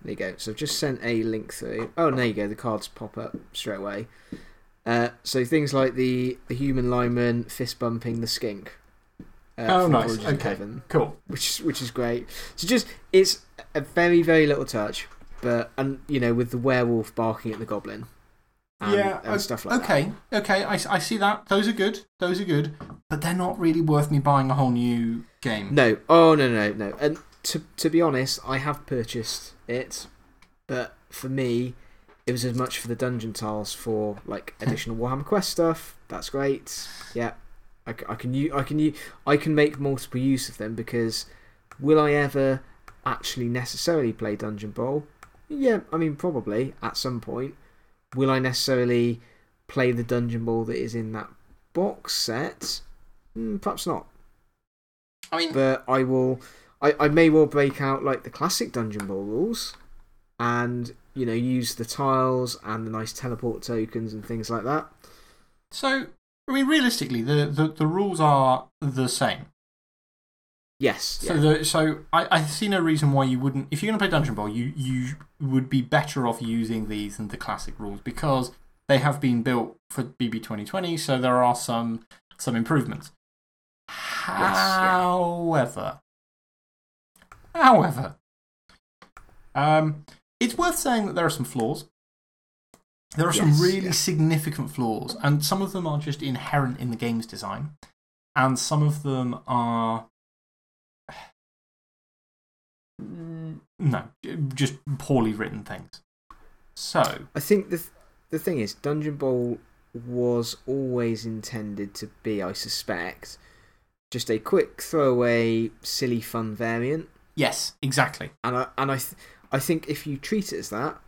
There you go. So I've just sent a link through. Oh, and there you go. The cards pop up straight away. Uh, so things like the, the human lineman fist bumping the skink. Uh, oh, nice. Origins Okay. Heaven, Cool. which, is- which is great. So just, it's a very, very little touch, but, and you know, with the werewolf barking at the goblin. And, yeah. and stuff like that. okay. Okay. I see that. Those are good. Those are good. But they're not really worth me buying a whole new game. No, oh no, no, no. And to to be honest, I have purchased it, but for me, it was as much for the dungeon tiles for like additional Warhammer Quest stuff. That's great. Yeah, I can use, I, can u- I can make multiple use of them because will I ever actually necessarily play Dungeon Bowl? Yeah, I mean probably at some point. Will I necessarily play the Dungeon Bowl that is in that box set? Mm, perhaps not I mean, but I will. I, I may well break out like the classic Dungeon Bowl rules and, you know, use the tiles and the nice teleport tokens and things like that. so, I mean, realistically, the, the, the rules are the same. Yes. So, yeah. the, so I, I see no reason why you wouldn't. If you're going to play Dungeon Bowl, you, you would be better off using these than the classic rules because they have been built for BB 2020, so there are some, some improvements. However, however, um, it's worth saying that there are some flaws. There are some Yes, really yeah. significant flaws, and some of them are just inherent in the game's design, and some of them are. No, just poorly written things. So, I think the, th the thing is, Dungeon Bowl was always intended to be, I suspect, just a quick throwaway, silly fun variant. yes, exactly. And I, and I, th I think if you treat it as that,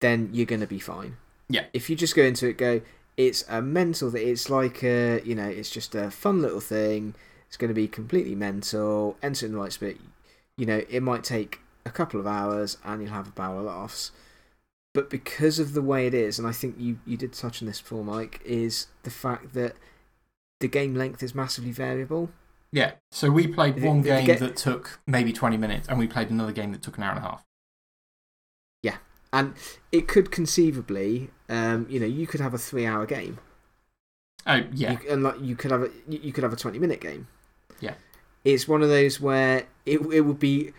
then you're going to be fine. Yeah. If you just go into it, go, it's a mental thing. It's like a, you know, it's just a fun little thing. It's going to be completely mental. Enter in the right spirit. You know, it might take a couple of hours and you'll have a barrel of laughs. But because of the way it is, and I think you, you did touch on this before, Mike, is the fact that the game length is massively variable. Yeah. So we played one the- the game ga- that took maybe 20 minutes, and we played another game that took an hour and a half. Yeah. And it could conceivably, um, you know, you could have a three hour game. Oh, yeah. You, and like, you, could have a, you you could have a 20 minute game. Yeah. It's one of those where it, it would be.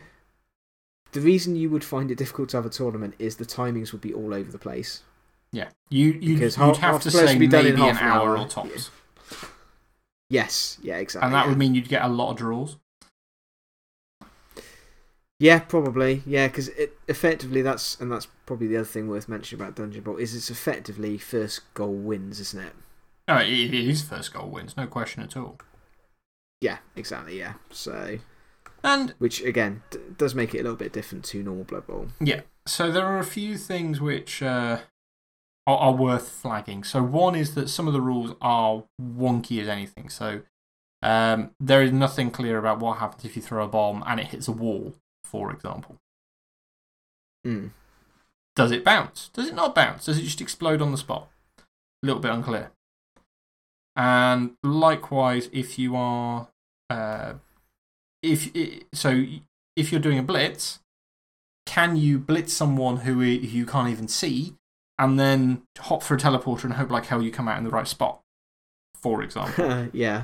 The reason you would find it difficult to have a tournament is the timings would be all over the place. Yeah. You, Because you'd half- have to say be done in maybe an half an hour hour. or tops. Yes, yeah, exactly. And that yeah. would mean you'd get a lot of draws. Yeah, probably. Yeah, because effectively that's. And that's probably the other thing worth mentioning about Dungeon Bowl is it's effectively first goal wins, isn't it? Oh, it it is first goal wins, no question at all. Yeah, exactly, yeah. So. And Which, again, d does make it a little bit different to normal Blood Bowl. yeah, so there are a few things which uh, are, are worth flagging. So, one is that some of the rules are wonky as anything. So, um, there is nothing clear about what happens if you throw a bomb and it hits a wall, for example. Mm. Does it bounce? Does it not bounce? Does it just explode on the spot? A little bit unclear. And likewise, if you are. Uh, if So, if you're doing a blitz, can you blitz someone who you can't even see and then hop for a teleporter and hope like hell you come out in the right spot? For example. yeah.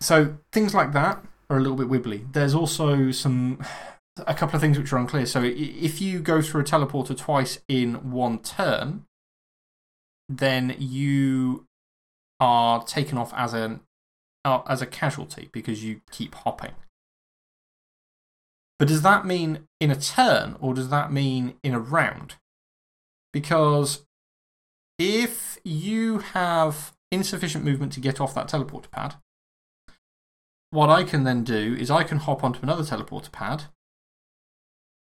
So things like that are a little bit wibbly. There's also some a couple of things which are unclear. So if you go through a teleporter twice in one turn, then you are taken off as an uh, as a casualty because you keep hopping. But does that mean in a turn or does that mean in a round? Because if you have insufficient movement to get off that teleporter pad, what I can then do is I can hop onto another teleporter pad.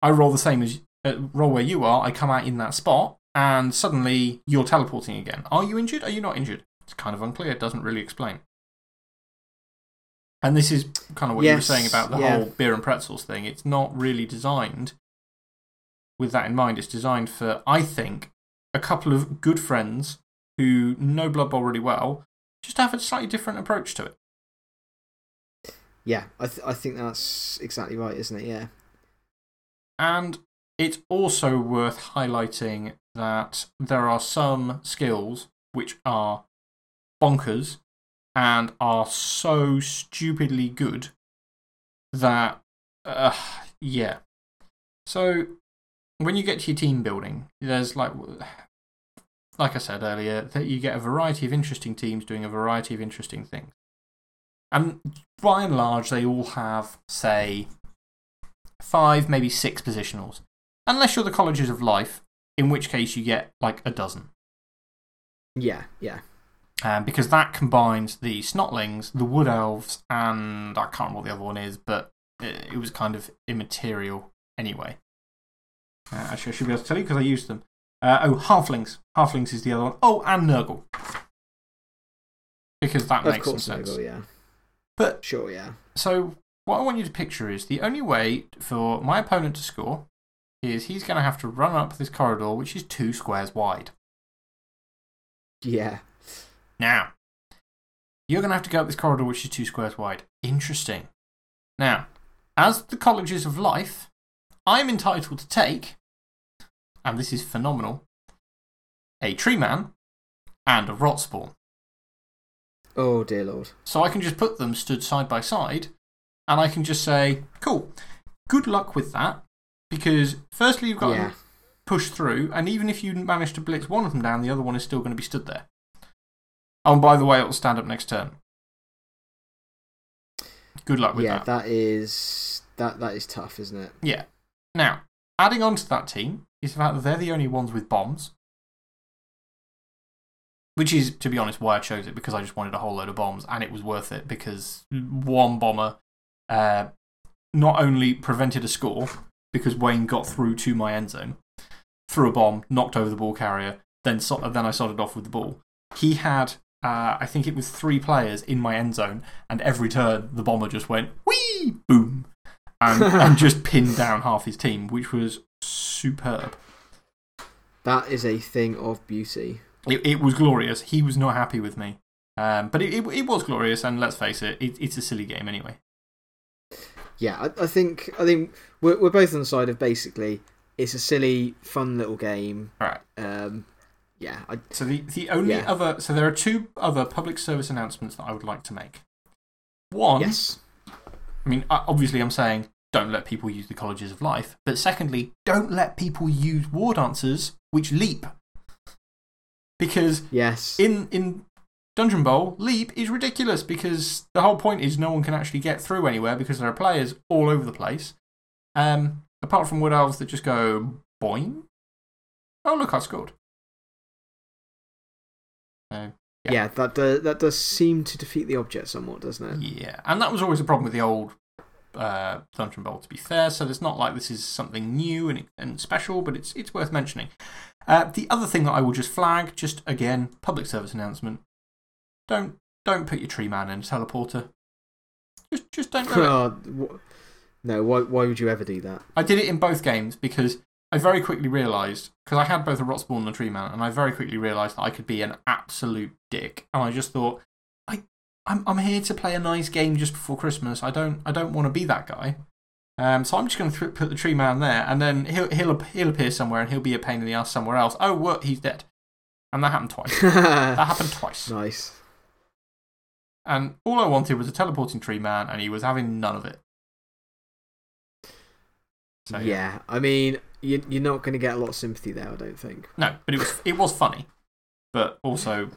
I roll the same as uh, roll where you are. I come out in that spot, and suddenly you're teleporting again. Are you injured? Are you not injured? It's kind of unclear. It doesn't really explain. And this is kind of what you were saying about the yeah. whole beer and pretzels thing. It's not really designed with that in mind. It's designed for, I think, a couple of good friends who know Blood Bowl really well, just to have a slightly different approach to it. Yeah, I, th I think that's exactly right, isn't it? Yeah. And it's also worth highlighting that there are some skills which are bonkers and are so stupidly good that, uh, yeah. So, when you get to your team building, there's like, like I said earlier, that you get a variety of interesting teams doing a variety of interesting things. And by and large, they all have, say, five, maybe six positionals. Unless you're the colleges of life, in which case you get like a dozen. Yeah, yeah. Um, because that combines the Snotlings, the Wood Elves, and I can't remember what the other one is, but it, it was kind of immaterial anyway. Uh, actually, I should be able to tell you because I used them. Uh, oh, Halflings. Halflings is the other one. Oh, and Nurgle. Because that Of makes some sense. Nurgle, yeah. But Sure, yeah. so, what I want you to picture is the only way for my opponent to score is he's going to have to run up this corridor, which is two squares wide. Yeah. Now, you're going to have to go up this corridor, which is two squares wide. Interesting. Now, as the colleges of life, I'm entitled to take, and this is phenomenal, a tree man and a rot spawn. Oh, dear Lord. So I can just put them stood side by side, and I can just say, cool, good luck with that. Because, firstly, you've got Yeah. to push through, and even if you manage to blitz one of them down, the other one is still going to be stood there. Oh, and by the way, it'll stand up next turn. Good luck with Yeah, that. that is, that, that is tough, isn't it? Yeah. Now, adding on to that team is the fact that they're the only ones with bombs. Which is, to be honest, why I chose it because I just wanted a whole load of bombs and it was worth it because one bomber uh, not only prevented a score because Wayne got through to my end zone, threw a bomb, knocked over the ball carrier, then, so then I started off with the ball. He had, uh, I think it was three players in my end zone, and every turn the bomber just went, whee, boom, and, and just pinned down half his team, which was superb. That is a thing of beauty. It, it was glorious. He was not happy with me. Um, but it, it, it was glorious, and let's face it, it, it's a silly game anyway. Yeah, I, I think, I think we're, we're both on the side of basically it's a silly, fun little game. All right. Um, yeah, I, So the, the only Yeah. other. So there are two other public service announcements that I would like to make. One, yes. I mean, obviously, I'm saying don't let people use the colleges of life. But secondly, don't let people use war dancers which leap. Because Yes. in, in Dungeon Bowl, leap is ridiculous because the whole point is no one can actually get through anywhere because there are players all over the place. Um, apart from Wood Elves that just go boing. Oh, look, I scored. So, yeah. yeah. that, does, that does seem to defeat the object somewhat, doesn't it? Yeah, and that was always a problem with the old uh, Dungeon Bowl, to be fair. So it's not like this is something new and, and special, but it's, it's worth mentioning. Uh, the other thing that I will just flag, just again, public service announcement don't, don't put your tree man in a teleporter. Just, just don't do it. No, why, why would you ever do that? I did it in both games because I very quickly realised, because I had both a Rotspawn and a Tree Man, and I very quickly realised that I could be an absolute dick. And I just thought, I, I'm, I'm here to play a nice game just before Christmas. I don't, I don't want to be that guy. Um, so I'm just going to th put the Tree Man there, and then he'll, he'll, he'll appear somewhere and he'll be a pain in the ass somewhere else. Oh, what? He's dead. And that happened twice. that happened twice. nice. And all I wanted was a teleporting Tree Man, and he was having none of it. So, yeah. I mean, you, you're not going to get a lot of sympathy there, I don't think. No, but it was, it was funny, but also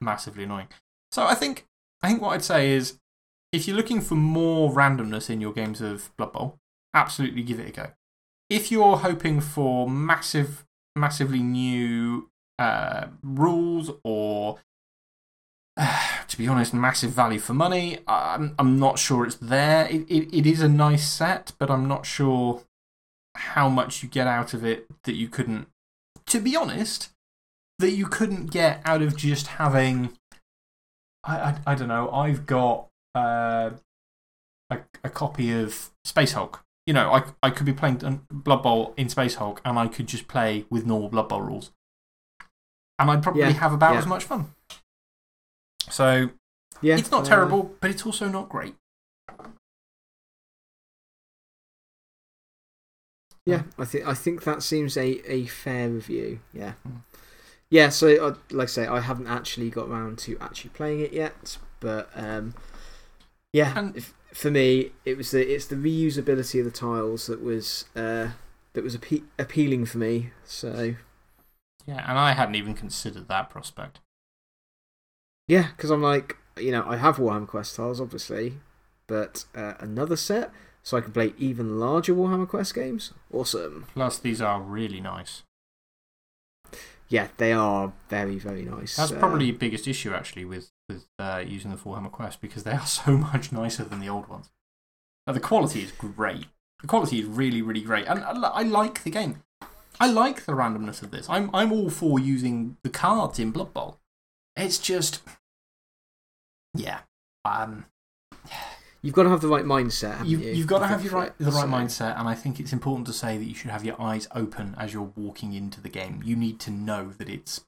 massively annoying. So I think, I think what I'd say is if you're looking for more randomness in your games of Blood Bowl, absolutely give it a go. If you're hoping for massive, massively new uh, rules or, to be honest, massive value for money, I'm, I'm not sure it's there. It, it, it is a nice set, but I'm not sure how much you get out of it that you couldn't, to be honest, that you couldn't get out of just having. I, I, I don't know, I've got uh, a, a copy of Space Hulk. You know, I, I could be playing Blood Bowl in Space Hulk and I could just play with normal Blood Bowl rules. And I'd probably Yeah, have about yeah. as much fun. So, Yeah. it's not uh, terrible, but it's also not great. Yeah, I think I think that seems a, a fair review. Yeah. Yeah, so uh, like I say, I haven't actually got around to actually playing it yet, but um, yeah, And- if, for me, it was the it's the reusability of the tiles that was uh, that was appe appealing for me. So Yeah, and I hadn't even considered that prospect. yeah, because I'm like, you know, I have Warhammer Quest tiles, obviously, but uh, another set so I can play even larger Warhammer Quest games. Awesome. Plus, these are really nice. Yeah, they are very very nice. That's Uh, probably the biggest issue, actually, with, with uh, using the Warhammer Quest because they are so much nicer than the old ones. Now, the quality is great. The quality is really, really great. And I, I like the game. I like the randomness of this. I'm, I'm all for using the cards in Blood Bowl. It's just. Yeah. Um, You've got to have the right mindset. you, you, you've got to have your right, the right So- mindset, and I think it's important to say that you should have your eyes open as you're walking into the game. You need to know that it's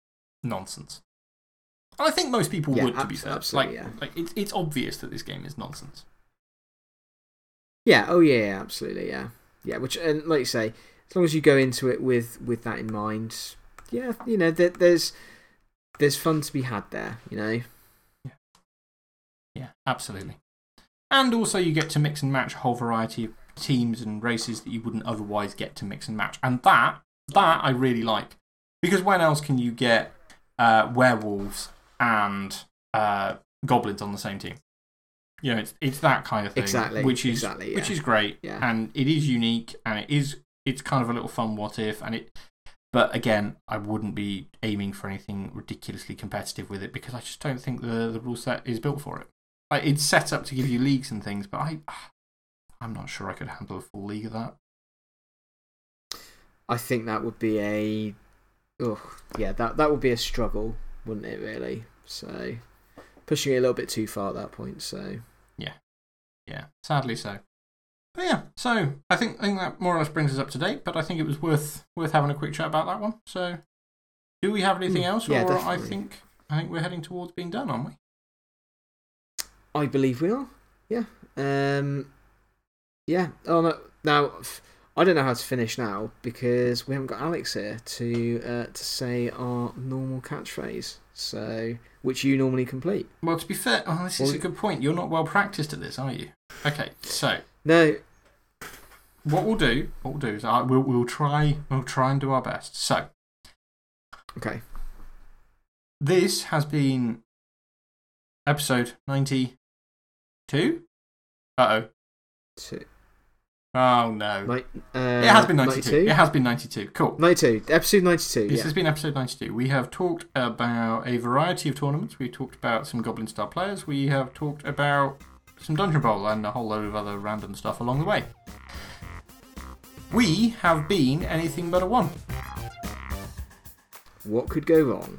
nonsense. And I think most people Yeah, would, to be fair. absolutely, like, yeah. like it's, it's obvious that this game is nonsense. Yeah. Oh yeah. yeah, Absolutely. Yeah. Yeah. Which, and like you say, as long as you go into it with with that in mind, yeah, you know, there, there's there's fun to be had there. You know. Yeah, yeah, absolutely. And also, you get to mix and match a whole variety of teams and races that you wouldn't otherwise get to mix and match. And that, that I really like. Because when else can you get uh, werewolves and uh, goblins on the same team? You know, it's, it's that kind of thing. Exactly, Which is, exactly, which is great. Yeah. And it is unique and it is, it's kind of a little fun what if. And it, but again, I wouldn't be aiming for anything ridiculously competitive with it because I just don't think the, the rule set is built for it. Like, it's set up to give you leagues and things, but I, I'm not sure I could handle a full league of that. I think that would be a, oh yeah, that that would be a struggle, wouldn't it? Really. So pushing it a little bit too far at that point. So Yeah, Yeah, sadly so. But yeah, so I think, I think that more or less brings us up to date, but I think it was worth, worth having a quick chat about that one. So, do we have anything Mm, else? yeah, or I think, I think we're heading towards being done, aren't we? I believe we are. Yeah. Um. Yeah. Oh no. Now I don't know how to finish now because we haven't got Alex here to uh, to say our normal catchphrase. So which you normally complete. Well, to be fair, oh, this is Well- a good point. You're not well practiced at this, are you? Okay, so No. what we'll do, what we'll do is I, we'll, we'll try, we'll try and do our best. So, Okay. this has been episode 92? Uh oh. Two. Oh no. Uh, it has been 92. It has been 92. Cool. 92. Episode 92. This yeah. has been episode 92. We have talked about a variety of tournaments. We've talked about some Goblin Star players. We have talked about some Dungeon Bowl and a whole load of other random stuff along the way. We have been anything but a one. What could go wrong?